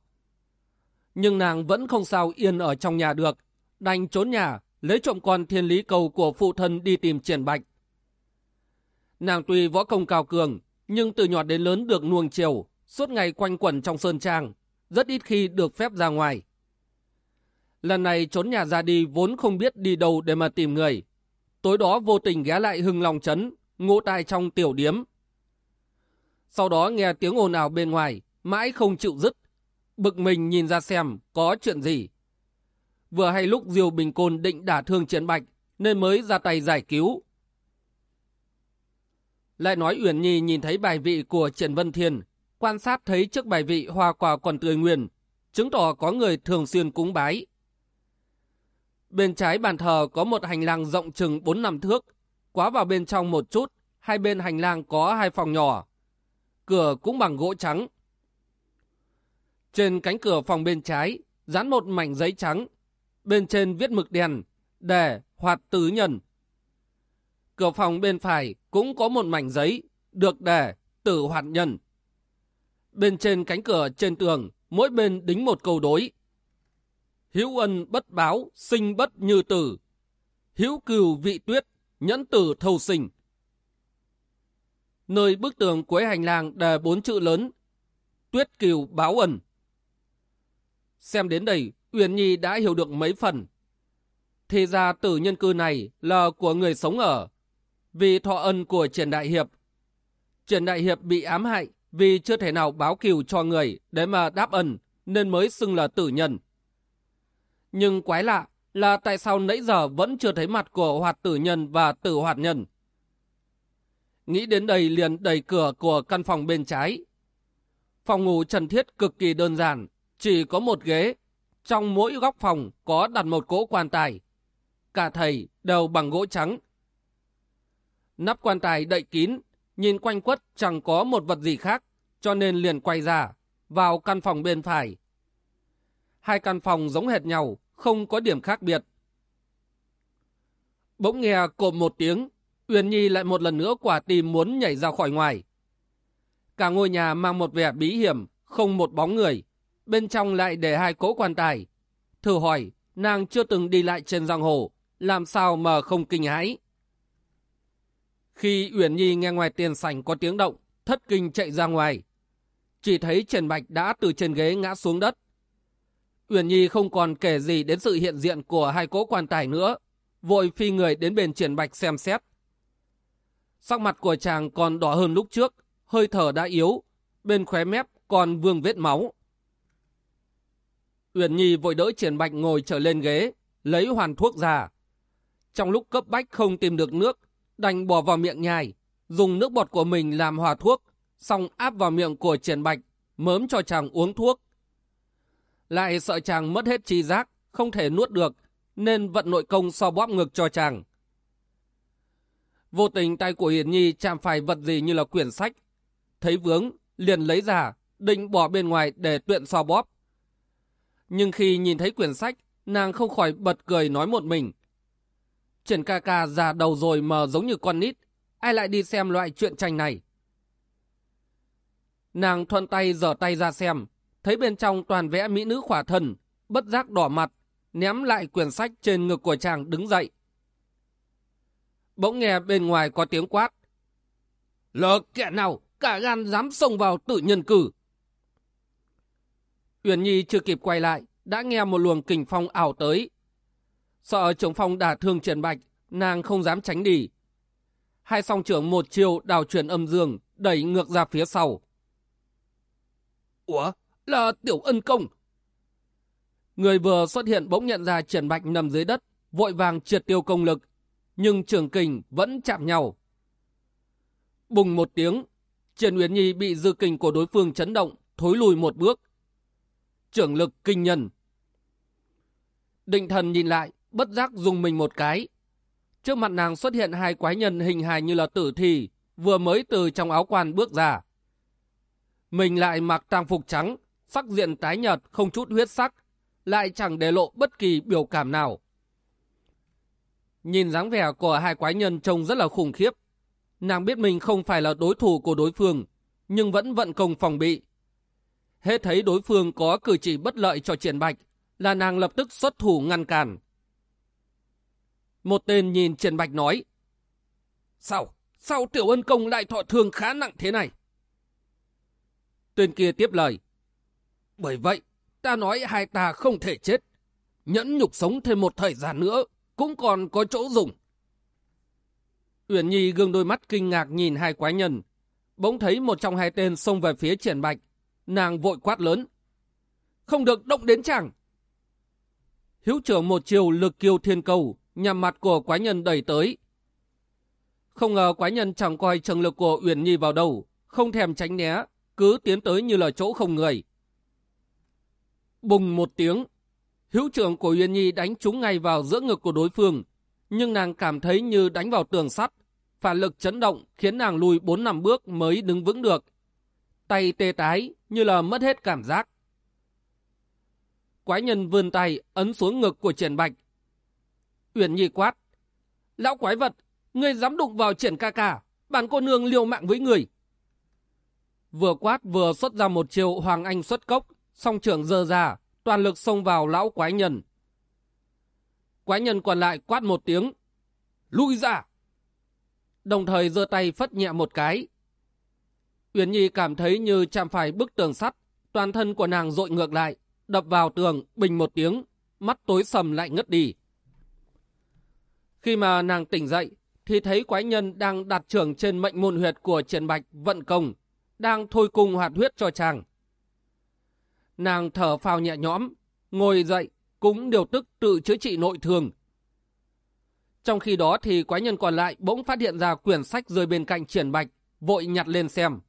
S1: Nhưng nàng vẫn không sao yên ở trong nhà được, đành trốn nhà, lấy trộm con thiên lý cầu của phụ thân đi tìm Triển Bạch. Nàng tuy võ công cao cường, nhưng từ nhỏ đến lớn được nuông chiều, suốt ngày quanh quẩn trong sơn trang, rất ít khi được phép ra ngoài. Lần này trốn nhà ra đi vốn không biết đi đâu để mà tìm người. Tối đó vô tình ghé lại hưng lòng chấn, ngộ tại trong tiểu điếm. Sau đó nghe tiếng ồn ào bên ngoài, mãi không chịu dứt. Bực mình nhìn ra xem có chuyện gì. Vừa hay lúc Diêu Bình Côn định đả thương Chiến Bạch, nên mới ra tay giải cứu. Lại nói Uyển Nhi nhìn thấy bài vị của Trần Vân Thiên, quan sát thấy trước bài vị hoa quả còn tươi nguyên, chứng tỏ có người thường xuyên cúng bái. Bên trái bàn thờ có một hành lang rộng chừng 4 năm thước, quá vào bên trong một chút, hai bên hành lang có hai phòng nhỏ. Cửa cũng bằng gỗ trắng. Trên cánh cửa phòng bên trái, dán một mảnh giấy trắng. Bên trên viết mực đèn, đề hoạt tứ nhân. Cửa phòng bên phải cũng có một mảnh giấy, được đề tử hoạt nhân. Bên trên cánh cửa trên tường, mỗi bên đính một câu đối. Hữu ân bất báo, sinh bất như tử. Hữu cừu vị tuyết, nhẫn tử thâu sinh. Nơi bức tường cuối hành lang đề bốn chữ lớn. Tuyết cừu báo ân. Xem đến đây, Uyển Nhi đã hiểu được mấy phần. Thì ra tử nhân cư này là của người sống ở. Vì thọ ân của Trần Đại Hiệp. Trần Đại Hiệp bị ám hại vì chưa thể nào báo kiều cho người để mà đáp ân nên mới xưng là tử nhân. Nhưng quái lạ là tại sao nãy giờ vẫn chưa thấy mặt của hoạt tử nhân và tử hoạt nhân. Nghĩ đến đây liền đẩy cửa của căn phòng bên trái. Phòng ngủ trần thiết cực kỳ đơn giản, chỉ có một ghế. Trong mỗi góc phòng có đặt một cỗ quan tài. Cả thầy đều bằng gỗ trắng. Nắp quan tài đậy kín, nhìn quanh quất chẳng có một vật gì khác, cho nên liền quay ra, vào căn phòng bên phải. Hai căn phòng giống hệt nhau, không có điểm khác biệt. Bỗng nghe cộm một tiếng, Uyển Nhi lại một lần nữa quả tìm muốn nhảy ra khỏi ngoài. Cả ngôi nhà mang một vẻ bí hiểm, không một bóng người. Bên trong lại để hai cỗ quan tài. Thử hỏi, nàng chưa từng đi lại trên giang hồ, làm sao mà không kinh hãi. Khi Uyển Nhi nghe ngoài tiền sảnh có tiếng động, thất kinh chạy ra ngoài. Chỉ thấy Trần Bạch đã từ trên ghế ngã xuống đất. Uyển Nhi không còn kể gì đến sự hiện diện của hai cỗ quan tài nữa, vội phi người đến bên trần Bạch xem xét. Sắc mặt của chàng còn đỏ hơn lúc trước, hơi thở đã yếu, bên khóe mép còn vương vết máu. Uyển Nhi vội đỡ Triển Bạch ngồi trở lên ghế, lấy hoàn thuốc ra. Trong lúc cấp bách không tìm được nước, đành bỏ vào miệng nhai, dùng nước bọt của mình làm hòa thuốc, xong áp vào miệng của Triển Bạch, mớm cho chàng uống thuốc. Lại sợ chàng mất hết trí giác, không thể nuốt được, nên vận nội công so bóp ngực cho chàng. Vô tình tay của Hiền Nhi chạm phải vật gì như là quyển sách. Thấy vướng, liền lấy ra, định bỏ bên ngoài để tuyện so bóp. Nhưng khi nhìn thấy quyển sách, nàng không khỏi bật cười nói một mình trần ca ca già đầu rồi mà giống như con nít, ai lại đi xem loại chuyện tranh này. Nàng thuận tay giở tay ra xem, thấy bên trong toàn vẽ mỹ nữ khỏa thần, bất giác đỏ mặt, ném lại quyển sách trên ngực của chàng đứng dậy. Bỗng nghe bên ngoài có tiếng quát. Lỡ kẻ nào, cả gan dám xông vào tự nhân cử. Uyển Nhi chưa kịp quay lại, đã nghe một luồng kình phong ảo tới. Sợ chống phong đả thương Trần Bạch, nàng không dám tránh đi. Hai song trưởng một chiều đào chuyển âm dương, đẩy ngược ra phía sau. Ủa, là tiểu ân công. Người vừa xuất hiện bỗng nhận ra Trần Bạch nằm dưới đất, vội vàng triệt tiêu công lực, nhưng trường kình vẫn chạm nhau. Bùng một tiếng, Trần Uyển Nhi bị dư kình của đối phương chấn động, thối lùi một bước. Trưởng lực kinh nhân. Định thần nhìn lại, bất giác dùng mình một cái. Trước mặt nàng xuất hiện hai quái nhân hình hài như là tử thi, vừa mới từ trong áo quan bước ra. Mình lại mặc trang phục trắng, sắc diện tái nhợt không chút huyết sắc, lại chẳng để lộ bất kỳ biểu cảm nào. Nhìn dáng vẻ của hai quái nhân trông rất là khủng khiếp. Nàng biết mình không phải là đối thủ của đối phương, nhưng vẫn vận công phòng bị. Hết thấy đối phương có cử chỉ bất lợi cho triển bạch, là nàng lập tức xuất thủ ngăn cản. Một tên nhìn triển bạch nói, Sao? Sao tiểu ân công lại thọ thương khá nặng thế này? Tên kia tiếp lời, Bởi vậy, ta nói hai ta không thể chết. Nhẫn nhục sống thêm một thời gian nữa, cũng còn có chỗ dùng. Uyển Nhi gương đôi mắt kinh ngạc nhìn hai quái nhân. Bỗng thấy một trong hai tên xông về phía triển bạch. Nàng vội quát lớn. Không được động đến chàng. Hiếu trưởng một chiều lực kiêu thiên cầu, nhằm mặt của quái nhân đẩy tới. Không ngờ quái nhân chẳng coi trường lực của Uyển Nhi vào đầu, không thèm tránh né, cứ tiến tới như là chỗ không người. Bùng một tiếng, hữu trưởng của uyển Nhi đánh trúng ngay vào giữa ngực của đối phương, nhưng nàng cảm thấy như đánh vào tường sắt, phản lực chấn động khiến nàng lùi 4 năm bước mới đứng vững được. Tay tê tái như là mất hết cảm giác. Quái nhân vươn tay ấn xuống ngực của triển bạch. Uyển Nhi quát. Lão quái vật, ngươi dám đụng vào triển ca ca, bản cô nương liều mạng với người. Vừa quát vừa xuất ra một chiều Hoàng Anh xuất cốc, song trưởng dơ ra, toàn lực xông vào lão quái nhân. Quái nhân còn lại quát một tiếng, lui ra! Đồng thời giơ tay phất nhẹ một cái. Uyển Nhi cảm thấy như chạm phải bức tường sắt, toàn thân của nàng dội ngược lại, đập vào tường, bình một tiếng, mắt tối sầm lại ngất đi. Khi mà nàng tỉnh dậy, thì thấy quái nhân đang đặt trưởng trên mệnh môn huyệt của Triển Bạch vận công, đang thôi cung hoạt huyết cho chàng. Nàng thở phào nhẹ nhõm, ngồi dậy, cũng điều tức tự chữa trị nội thương. Trong khi đó thì quái nhân còn lại bỗng phát hiện ra quyển sách rơi bên cạnh triển bạch, vội nhặt lên xem.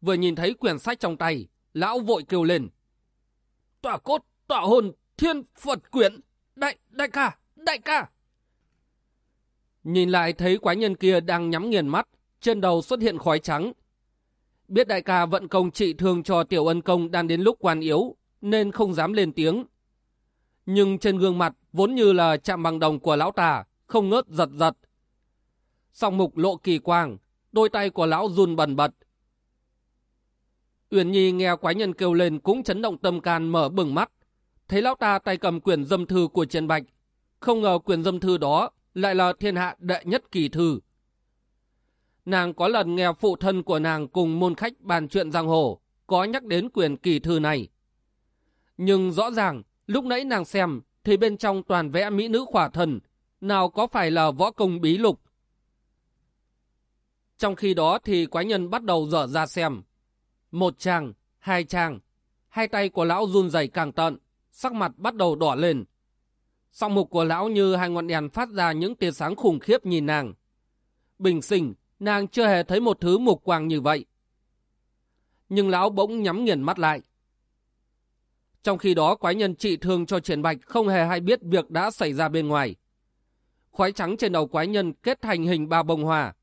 S1: Vừa nhìn thấy quyển sách trong tay, lão vội kêu lên. Tỏa cốt, tỏa hồn, thiên Phật quyển, đại, đại ca, đại ca. Nhìn lại thấy quái nhân kia đang nhắm nghiền mắt, trên đầu xuất hiện khói trắng, Biết đại ca vận công trị thương cho tiểu ân công đang đến lúc quan yếu, nên không dám lên tiếng. Nhưng trên gương mặt vốn như là chạm bằng đồng của lão tà, không ngớt giật giật. Song mục lộ kỳ quang, đôi tay của lão run bần bật. Uyển Nhi nghe quái nhân kêu lên cũng chấn động tâm can mở bừng mắt. Thấy lão ta tay cầm quyển dâm thư của Trần Bạch. Không ngờ quyển dâm thư đó lại là thiên hạ đệ nhất kỳ thư. Nàng có lần nghe phụ thân của nàng cùng môn khách bàn chuyện giang hồ, có nhắc đến quyền kỳ thư này. Nhưng rõ ràng, lúc nãy nàng xem, thì bên trong toàn vẽ mỹ nữ khỏa thần, nào có phải là võ công bí lục. Trong khi đó thì quái nhân bắt đầu dở ra xem. Một chàng, hai chàng, hai tay của lão run rẩy càng tận, sắc mặt bắt đầu đỏ lên. Song mục của lão như hai ngọn đèn phát ra những tia sáng khủng khiếp nhìn nàng. Bình sinh, nàng chưa hề thấy một thứ mục quang như vậy. Nhưng lão bỗng nhắm nghiền mắt lại. Trong khi đó quái nhân trị thương cho triển bạch không hề hay biết việc đã xảy ra bên ngoài. Khói trắng trên đầu quái nhân kết thành hình ba bông hòa.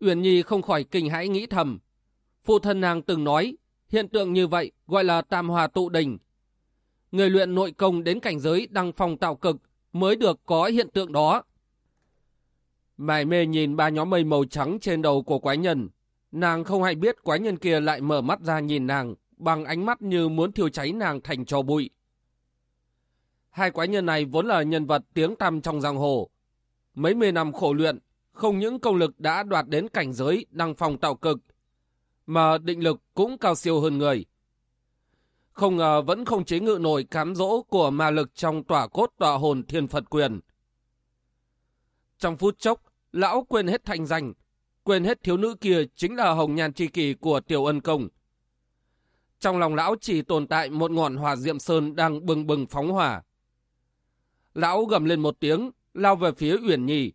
S1: Uyển Nhi không khỏi kinh hãi nghĩ thầm. Phụ thân nàng từng nói, hiện tượng như vậy gọi là tam hòa tụ đình. Người luyện nội công đến cảnh giới đăng phong tạo cực mới được có hiện tượng đó. Mải mê nhìn ba nhóm mây màu trắng trên đầu của quái nhân. Nàng không hay biết quái nhân kia lại mở mắt ra nhìn nàng bằng ánh mắt như muốn thiêu cháy nàng thành trò bụi. Hai quái nhân này vốn là nhân vật tiếng tăm trong giang hồ. Mấy mươi năm khổ luyện, không những công lực đã đoạt đến cảnh giới đăng phong tạo cực, mà định lực cũng cao siêu hơn người. Không ngờ vẫn không chế ngự nổi cám dỗ của ma lực trong tỏa cốt tỏa hồn thiên Phật quyền. Trong phút chốc, lão quên hết thành danh, quên hết thiếu nữ kia chính là hồng nhan tri kỳ của tiểu ân công. Trong lòng lão chỉ tồn tại một ngọn hỏa diệm sơn đang bừng bừng phóng hỏa. Lão gầm lên một tiếng, lao về phía Uyển Nhi.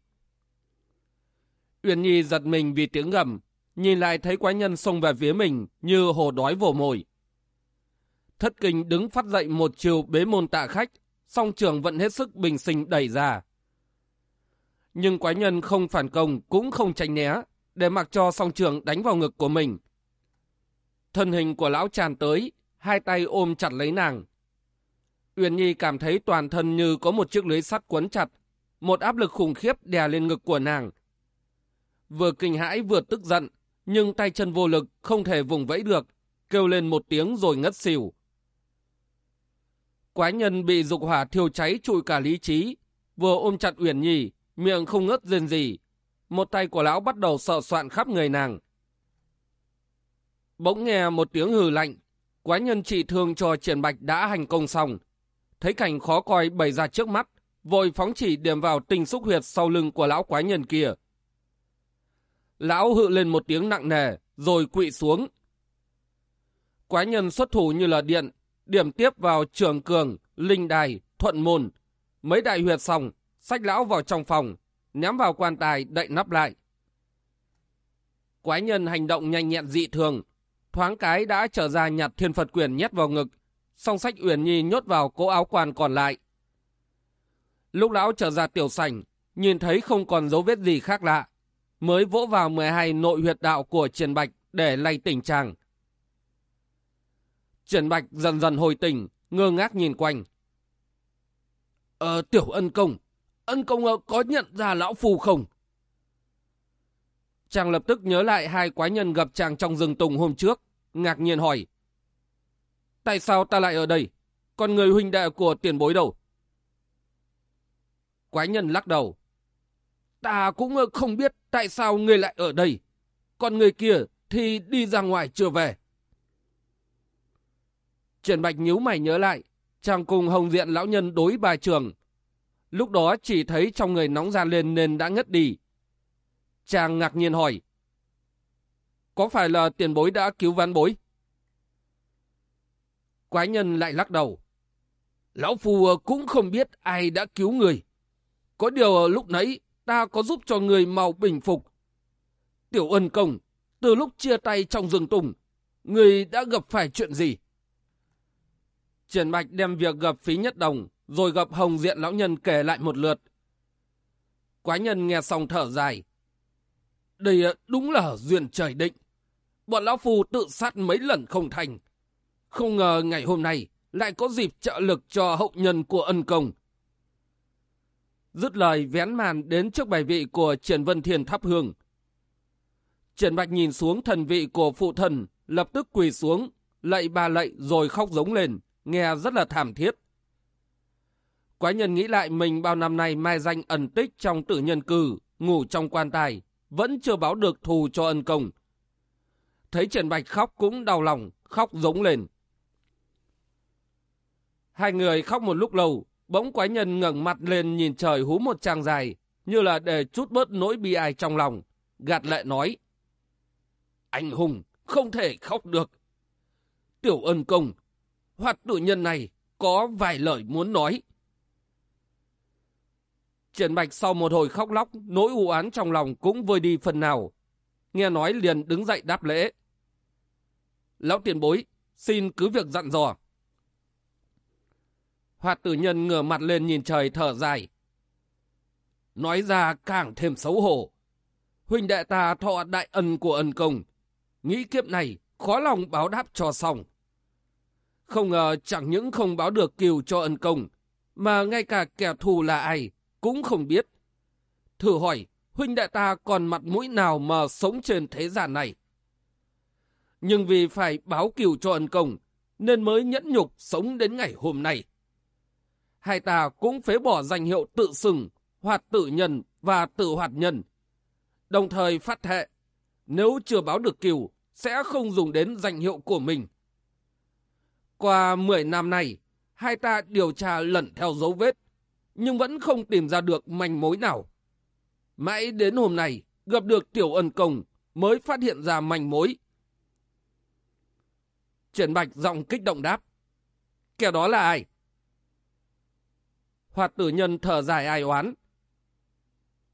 S1: Uyển Nhi giật mình vì tiếng gầm, nhìn lại thấy quái nhân xông về phía mình như hồ đói vồ mồi. Thất kinh đứng phát dậy một chiều bế môn tạ khách, song trường vẫn hết sức bình sinh đẩy ra nhưng quái nhân không phản công cũng không tránh né, để mặc cho song trường đánh vào ngực của mình. Thân hình của lão tràn tới, hai tay ôm chặt lấy nàng. Uyển Nhi cảm thấy toàn thân như có một chiếc lưới sắt quấn chặt, một áp lực khủng khiếp đè lên ngực của nàng. Vừa kinh hãi vừa tức giận, nhưng tay chân vô lực không thể vùng vẫy được, kêu lên một tiếng rồi ngất xỉu. Quái nhân bị dục hỏa thiêu cháy trụi cả lý trí, vừa ôm chặt Uyển Nhi, miệng không ngớt rên gì. Một tay của lão bắt đầu sợ soạn khắp người nàng. Bỗng nghe một tiếng hừ lạnh, quái nhân trị thương cho triển bạch đã hành công xong. Thấy cảnh khó coi bày ra trước mắt, vội phóng chỉ điểm vào tình xúc huyệt sau lưng của lão quái nhân kia. Lão hự lên một tiếng nặng nề, rồi quỵ xuống. Quái nhân xuất thủ như là điện, điểm tiếp vào trường cường, linh đài, thuận môn. Mấy đại huyệt xong, sách lão vào trong phòng, ném vào quan tài đậy nắp lại. Quái nhân hành động nhanh nhẹn dị thường, thoáng cái đã trở ra nhặt thiên Phật quyền nhét vào ngực, song sách Uyển Nhi nhốt vào cố áo quan còn lại. Lúc lão trở ra tiểu sảnh, nhìn thấy không còn dấu vết gì khác lạ, mới vỗ vào 12 nội huyệt đạo của Triền Bạch để lay tỉnh chàng. Triển Bạch dần dần hồi tỉnh, ngơ ngác nhìn quanh. Ờ, tiểu ân công, ân công ờ, có nhận ra lão phù không? Chàng lập tức nhớ lại hai quái nhân gặp chàng trong rừng tùng hôm trước, ngạc nhiên hỏi. Tại sao ta lại ở đây? Còn người huynh đệ của tiền bối đâu? Quái nhân lắc đầu. Ta cũng ờ, không biết tại sao người lại ở đây. Còn người kia thì đi ra ngoài chưa về. Trần Bạch nhíu mày nhớ lại, chàng cùng hồng diện lão nhân đối bài trường. Lúc đó chỉ thấy trong người nóng ra lên nên đã ngất đi. Chàng ngạc nhiên hỏi. Có phải là tiền bối đã cứu ván bối? Quái nhân lại lắc đầu. Lão Phu cũng không biết ai đã cứu người. Có điều lúc nãy ta có giúp cho người mau bình phục. Tiểu ân công, từ lúc chia tay trong rừng tùng, người đã gặp phải chuyện gì? Triển Bạch đem việc gặp phí nhất đồng, rồi gặp hồng diện lão nhân kể lại một lượt. Quái nhân nghe xong thở dài. Đây ờ, đúng là duyên trời định. Bọn lão phu tự sát mấy lần không thành. Không ngờ ngày hôm nay lại có dịp trợ lực cho hậu nhân của ân công. Dứt lời vén màn đến trước bài vị của Triển Vân Thiền thắp hương. Triển Bạch nhìn xuống thần vị của phụ thần, lập tức quỳ xuống, lạy ba lạy rồi khóc giống lên, nghe rất là thảm thiết. Quái nhân nghĩ lại mình bao năm nay mai danh ẩn tích trong tử nhân cử, ngủ trong quan tài, vẫn chưa báo được thù cho ân công. Thấy Trần Bạch khóc cũng đau lòng, khóc giống lên. Hai người khóc một lúc lâu, bỗng quái nhân ngẩng mặt lên nhìn trời hú một tràng dài, như là để chút bớt nỗi bi ai trong lòng, gạt lệ nói. Anh hùng không thể khóc được. Tiểu ân công, hoạt tử nhân này có vài lời muốn nói. Triển Bạch sau một hồi khóc lóc, nỗi u án trong lòng cũng vơi đi phần nào. Nghe nói liền đứng dậy đáp lễ. Lão tiền bối, xin cứ việc dặn dò. Hoạt tử nhân ngửa mặt lên nhìn trời thở dài. Nói ra càng thêm xấu hổ. Huynh đệ ta thọ đại ân của ân công. Nghĩ kiếp này khó lòng báo đáp cho xong. Không ngờ chẳng những không báo được kiều cho ân công, mà ngay cả kẻ thù là ai cũng không biết. Thử hỏi, huynh đệ ta còn mặt mũi nào mà sống trên thế gian này? Nhưng vì phải báo kiều cho ân công, nên mới nhẫn nhục sống đến ngày hôm nay. Hai ta cũng phế bỏ danh hiệu tự sừng, hoạt tự nhân và tự hoạt nhân. Đồng thời phát thệ, nếu chưa báo được kiều, sẽ không dùng đến danh hiệu của mình. Qua 10 năm này, hai ta điều tra lẩn theo dấu vết, nhưng vẫn không tìm ra được manh mối nào. Mãi đến hôm nay, gặp được Tiểu Ân Công mới phát hiện ra manh mối. Triển Bạch giọng kích động đáp. Kẻ đó là ai? Hoạt tử nhân thở dài ai oán.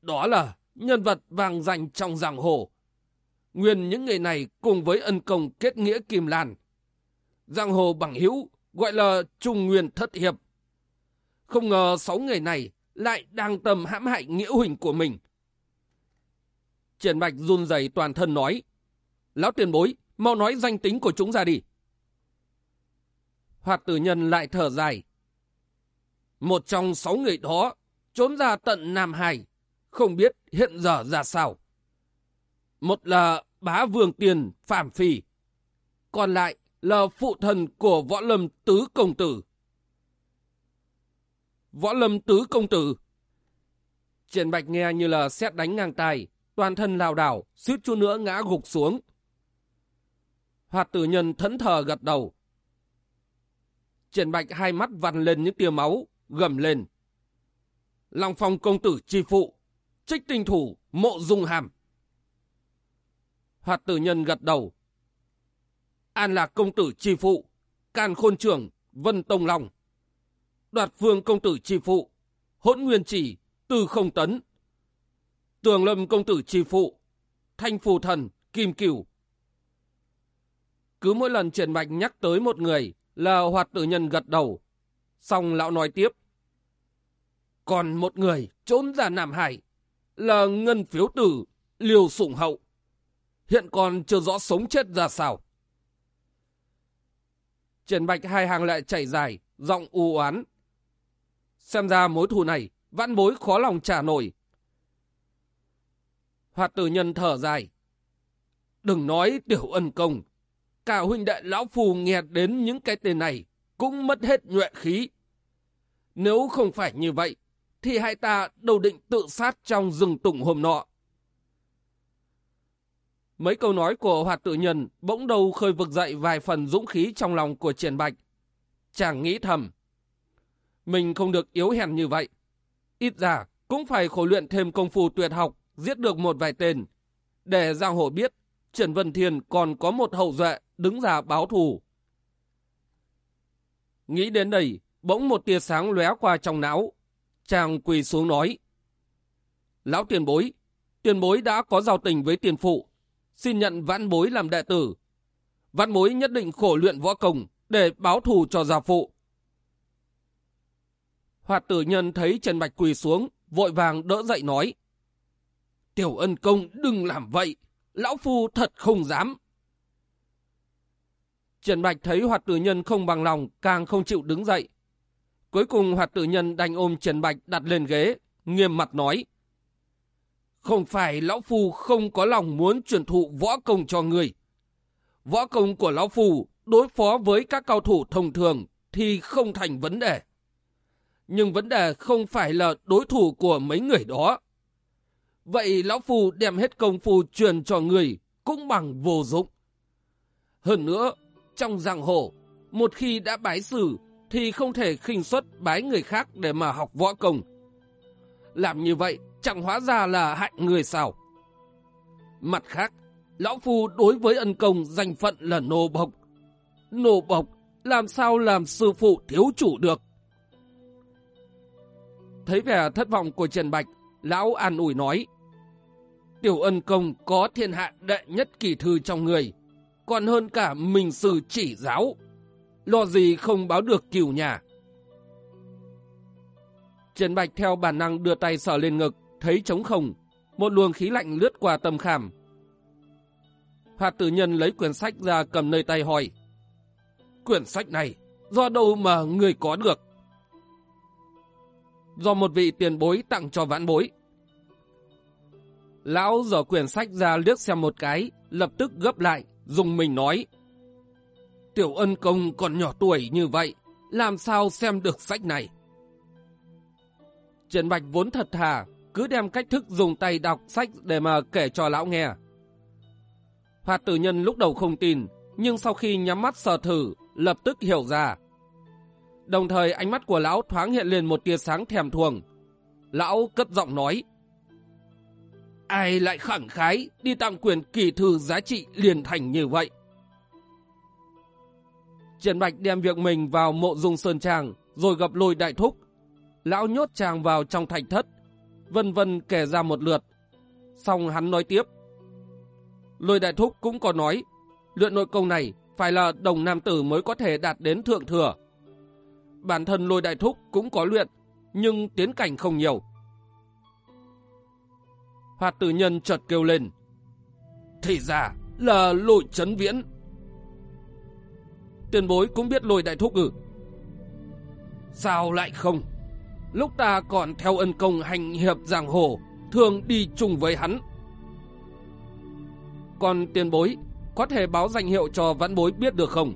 S1: Đó là nhân vật vàng danh trong giang hồ. Nguyên những người này cùng với ân công kết nghĩa Kim Lan. Giang hồ bằng hữu gọi là Trung Nguyên Thất Hiệp. Không ngờ sáu người này lại đang tầm hãm hại nghĩa huỳnh của mình. Triển Bạch run rẩy toàn thân nói. Lão tiền bối, mau nói danh tính của chúng ra đi. Hoạt tử nhân lại thở dài. Một trong sáu người đó trốn ra tận Nam Hải, không biết hiện giờ ra sao. Một là bá vương tiền Phạm Phi, còn lại là phụ thần của võ lâm tứ công tử. Võ lâm tứ công tử. Triển Bạch nghe như là xét đánh ngang tai, toàn thân lào đảo, suýt chút nữa ngã gục xuống. Hoạt tử nhân thẫn thờ gật đầu. Triển Bạch hai mắt vằn lên những tia máu, gầm lên. Long phong công tử chi phụ, trích tinh thủ, mộ dung hàm. Hoạt tử nhân gật đầu. An lạc công tử chi phụ, can khôn trưởng, vân tông long. Đoạt phương công tử chi phụ, hỗn nguyên chỉ, tư không tấn. Tường lâm công tử chi phụ, thanh phù thần, kim cửu. Cứ mỗi lần triển bạch nhắc tới một người là hoạt tử nhân gật đầu. Xong lão nói tiếp. Còn một người trốn ra Nam Hải là ngân phiếu tử, liều sủng hậu. Hiện còn chưa rõ sống chết ra sao. Triển Bạch hai hàng lại chảy dài, giọng u oán. Xem ra mối thù này, vãn bối khó lòng trả nổi. Hoạt tử nhân thở dài. Đừng nói tiểu ân công. Cả huynh đệ lão phù nghe đến những cái tên này cũng mất hết nhuệ khí. Nếu không phải như vậy, thì hai ta đầu định tự sát trong rừng tùng hôm nọ. Mấy câu nói của hoạt tự nhân bỗng đầu khơi vực dậy vài phần dũng khí trong lòng của triển bạch. Chàng nghĩ thầm. Mình không được yếu hèn như vậy. Ít ra cũng phải khổ luyện thêm công phu tuyệt học, giết được một vài tên. Để giang hồ biết, trần vân thiên còn có một hậu duệ đứng ra báo thù. Nghĩ đến đây, bỗng một tia sáng lóe qua trong não. Chàng quỳ xuống nói. Lão tiền bối, tiền bối đã có giao tình với tiền phụ, xin nhận vãn bối làm đệ tử. Vãn bối nhất định khổ luyện võ công để báo thù cho gia phụ. Hoạt tử nhân thấy Trần Bạch quỳ xuống, vội vàng đỡ dậy nói. Tiểu ân công đừng làm vậy, lão phu thật không dám. Trần Bạch thấy hoạt tử nhân không bằng lòng, càng không chịu đứng dậy. Cuối cùng hoạt tử nhân đành ôm Trần Bạch đặt lên ghế, nghiêm mặt nói. Không phải Lão Phu không có lòng muốn truyền thụ võ công cho người. Võ công của Lão Phu đối phó với các cao thủ thông thường thì không thành vấn đề. Nhưng vấn đề không phải là đối thủ của mấy người đó. Vậy Lão Phu đem hết công phu truyền cho người cũng bằng vô dụng. Hơn nữa, trong giang hồ, một khi đã bái xử thì không thể khinh suất bái người khác để mà học võ công. Làm như vậy chẳng hóa ra là hại người sao. Mặt khác, Lão Phu đối với ân công danh phận là nô bộc. Nô bộc làm sao làm sư phụ thiếu chủ được. Thấy vẻ thất vọng của Trần Bạch, Lão an ủi nói, Tiểu ân công có thiên hạ đệ nhất kỳ thư trong người, còn hơn cả mình sư chỉ giáo. Lo gì không báo được cửu nhà. Trần Bạch theo bản năng đưa tay sờ lên ngực, thấy trống không, một luồng khí lạnh lướt qua tâm khảm. Hoạt tử nhân lấy quyển sách ra cầm nơi tay hỏi. Quyển sách này, do đâu mà người có được? Do một vị tiền bối tặng cho vãn bối. Lão dở quyển sách ra liếc xem một cái, lập tức gấp lại, dùng mình nói. Tiểu ân công còn nhỏ tuổi như vậy, làm sao xem được sách này? Trần Bạch vốn thật thà, cứ đem cách thức dùng tay đọc sách để mà kể cho lão nghe. Hoạt tử nhân lúc đầu không tin, nhưng sau khi nhắm mắt sờ thử, lập tức hiểu ra. Đồng thời ánh mắt của lão thoáng hiện lên một tia sáng thèm thuồng. Lão cất giọng nói. Ai lại khẳng khái đi tặng quyền kỳ thư giá trị liền thành như vậy? Trần Bạch đem việc mình vào mộ dung sơn trang, rồi gặp lôi đại thúc. Lão nhốt chàng vào trong thành thất, vân vân kể ra một lượt. Xong hắn nói tiếp. Lôi đại thúc cũng có nói, luyện nội công này phải là đồng nam tử mới có thể đạt đến thượng thừa. Bản thân lôi đại thúc cũng có luyện, nhưng tiến cảnh không nhiều. Hoạt tử nhân chợt kêu lên. Thì ra là lôi chấn viễn. Tiền bối cũng biết lôi đại thúc ư. Sao lại không? Lúc ta còn theo ân công hành hiệp giang hồ, thường đi chung với hắn. Còn tiền bối, có thể báo danh hiệu cho vãn bối biết được không?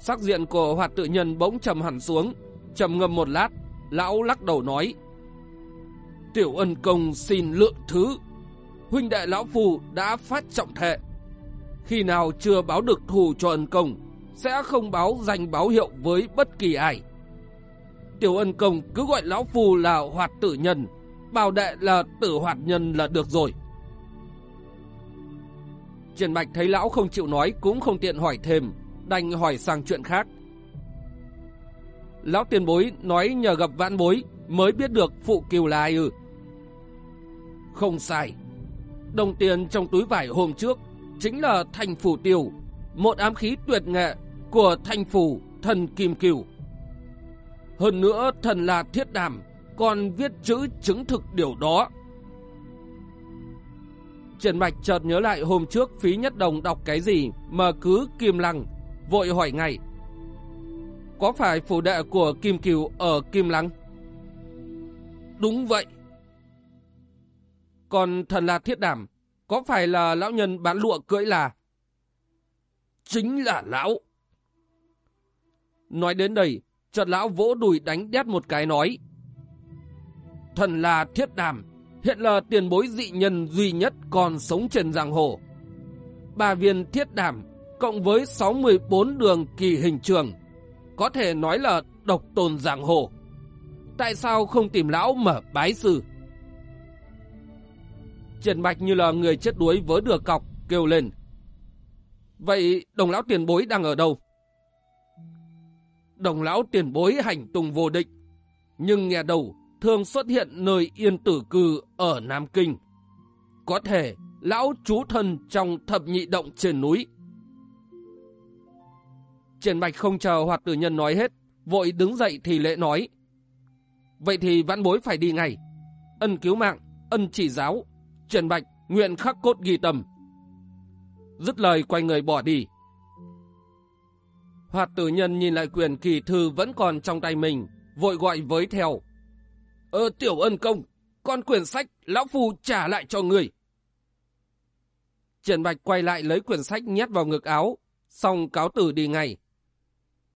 S1: Sắc diện của hoạt tự nhân bỗng trầm hẳn xuống, trầm ngâm một lát, lão lắc đầu nói. Tiểu ân công xin lượng thứ. Huynh đệ lão phù đã phát trọng thệ. Khi nào chưa báo được thù cho ân công, sẽ không báo danh báo hiệu với bất kỳ ai. Tiểu ân công cứ gọi lão phù là hoạt tử nhân, bảo đệ là tử hoạt nhân là được rồi. Triển Bạch thấy lão không chịu nói cũng không tiện hỏi thêm, đành hỏi sang chuyện khác. Lão tiền bối nói nhờ gặp vãn bối mới biết được phụ kiều là ai ư. Không sai. Đồng tiền trong túi vải hôm trước chính là thanh phủ tiêu, một ám khí tuyệt nghệ của thanh phủ thần kim kiều. Hơn nữa thần là thiết đàm, còn viết chữ chứng thực điều đó. Trần Mạch chợt nhớ lại hôm trước phí nhất đồng đọc cái gì mà cứ kim lăng, vội hỏi ngay. Có phải phủ đệ của Kim Kiều ở Kim Lăng? Đúng vậy. Còn thần là thiết đảm, có phải là lão nhân bán lụa cưỡi là? Chính là lão. Nói đến đây, chợt lão vỗ đùi đánh đét một cái nói. Thần là thiết đàm, hiện là tiền bối dị nhân duy nhất còn sống trên giang hồ. Ba viên thiết đàm cộng với 64 đường kỳ hình trường, có thể nói là độc tồn giang hồ. Tại sao không tìm lão mở bái sư? Trần Bạch như là người chết đuối với được cọc, kêu lên. Vậy đồng lão tiền bối đang ở đâu? Đồng lão tiền bối hành tung vô định, nhưng nghe đầu thường xuất hiện nơi yên tử cư ở Nam Kinh. Có thể lão trú thân trong thập nhị động trên núi. Triển Bạch không chờ hoạt tử nhân nói hết, vội đứng dậy thì lễ nói. Vậy thì vãn bối phải đi ngay. Ân cứu mạng, ân chỉ giáo, Triển Bạch nguyện khắc cốt ghi tầm, Dứt lời quay người bỏ đi. Hoạt tử nhân nhìn lại quyền kỳ thư vẫn còn trong tay mình, vội gọi với theo. Ờ tiểu ân công, con quyển sách lão phu trả lại cho người. Triển Bạch quay lại lấy quyển sách nhét vào ngực áo, xong cáo tử đi ngay.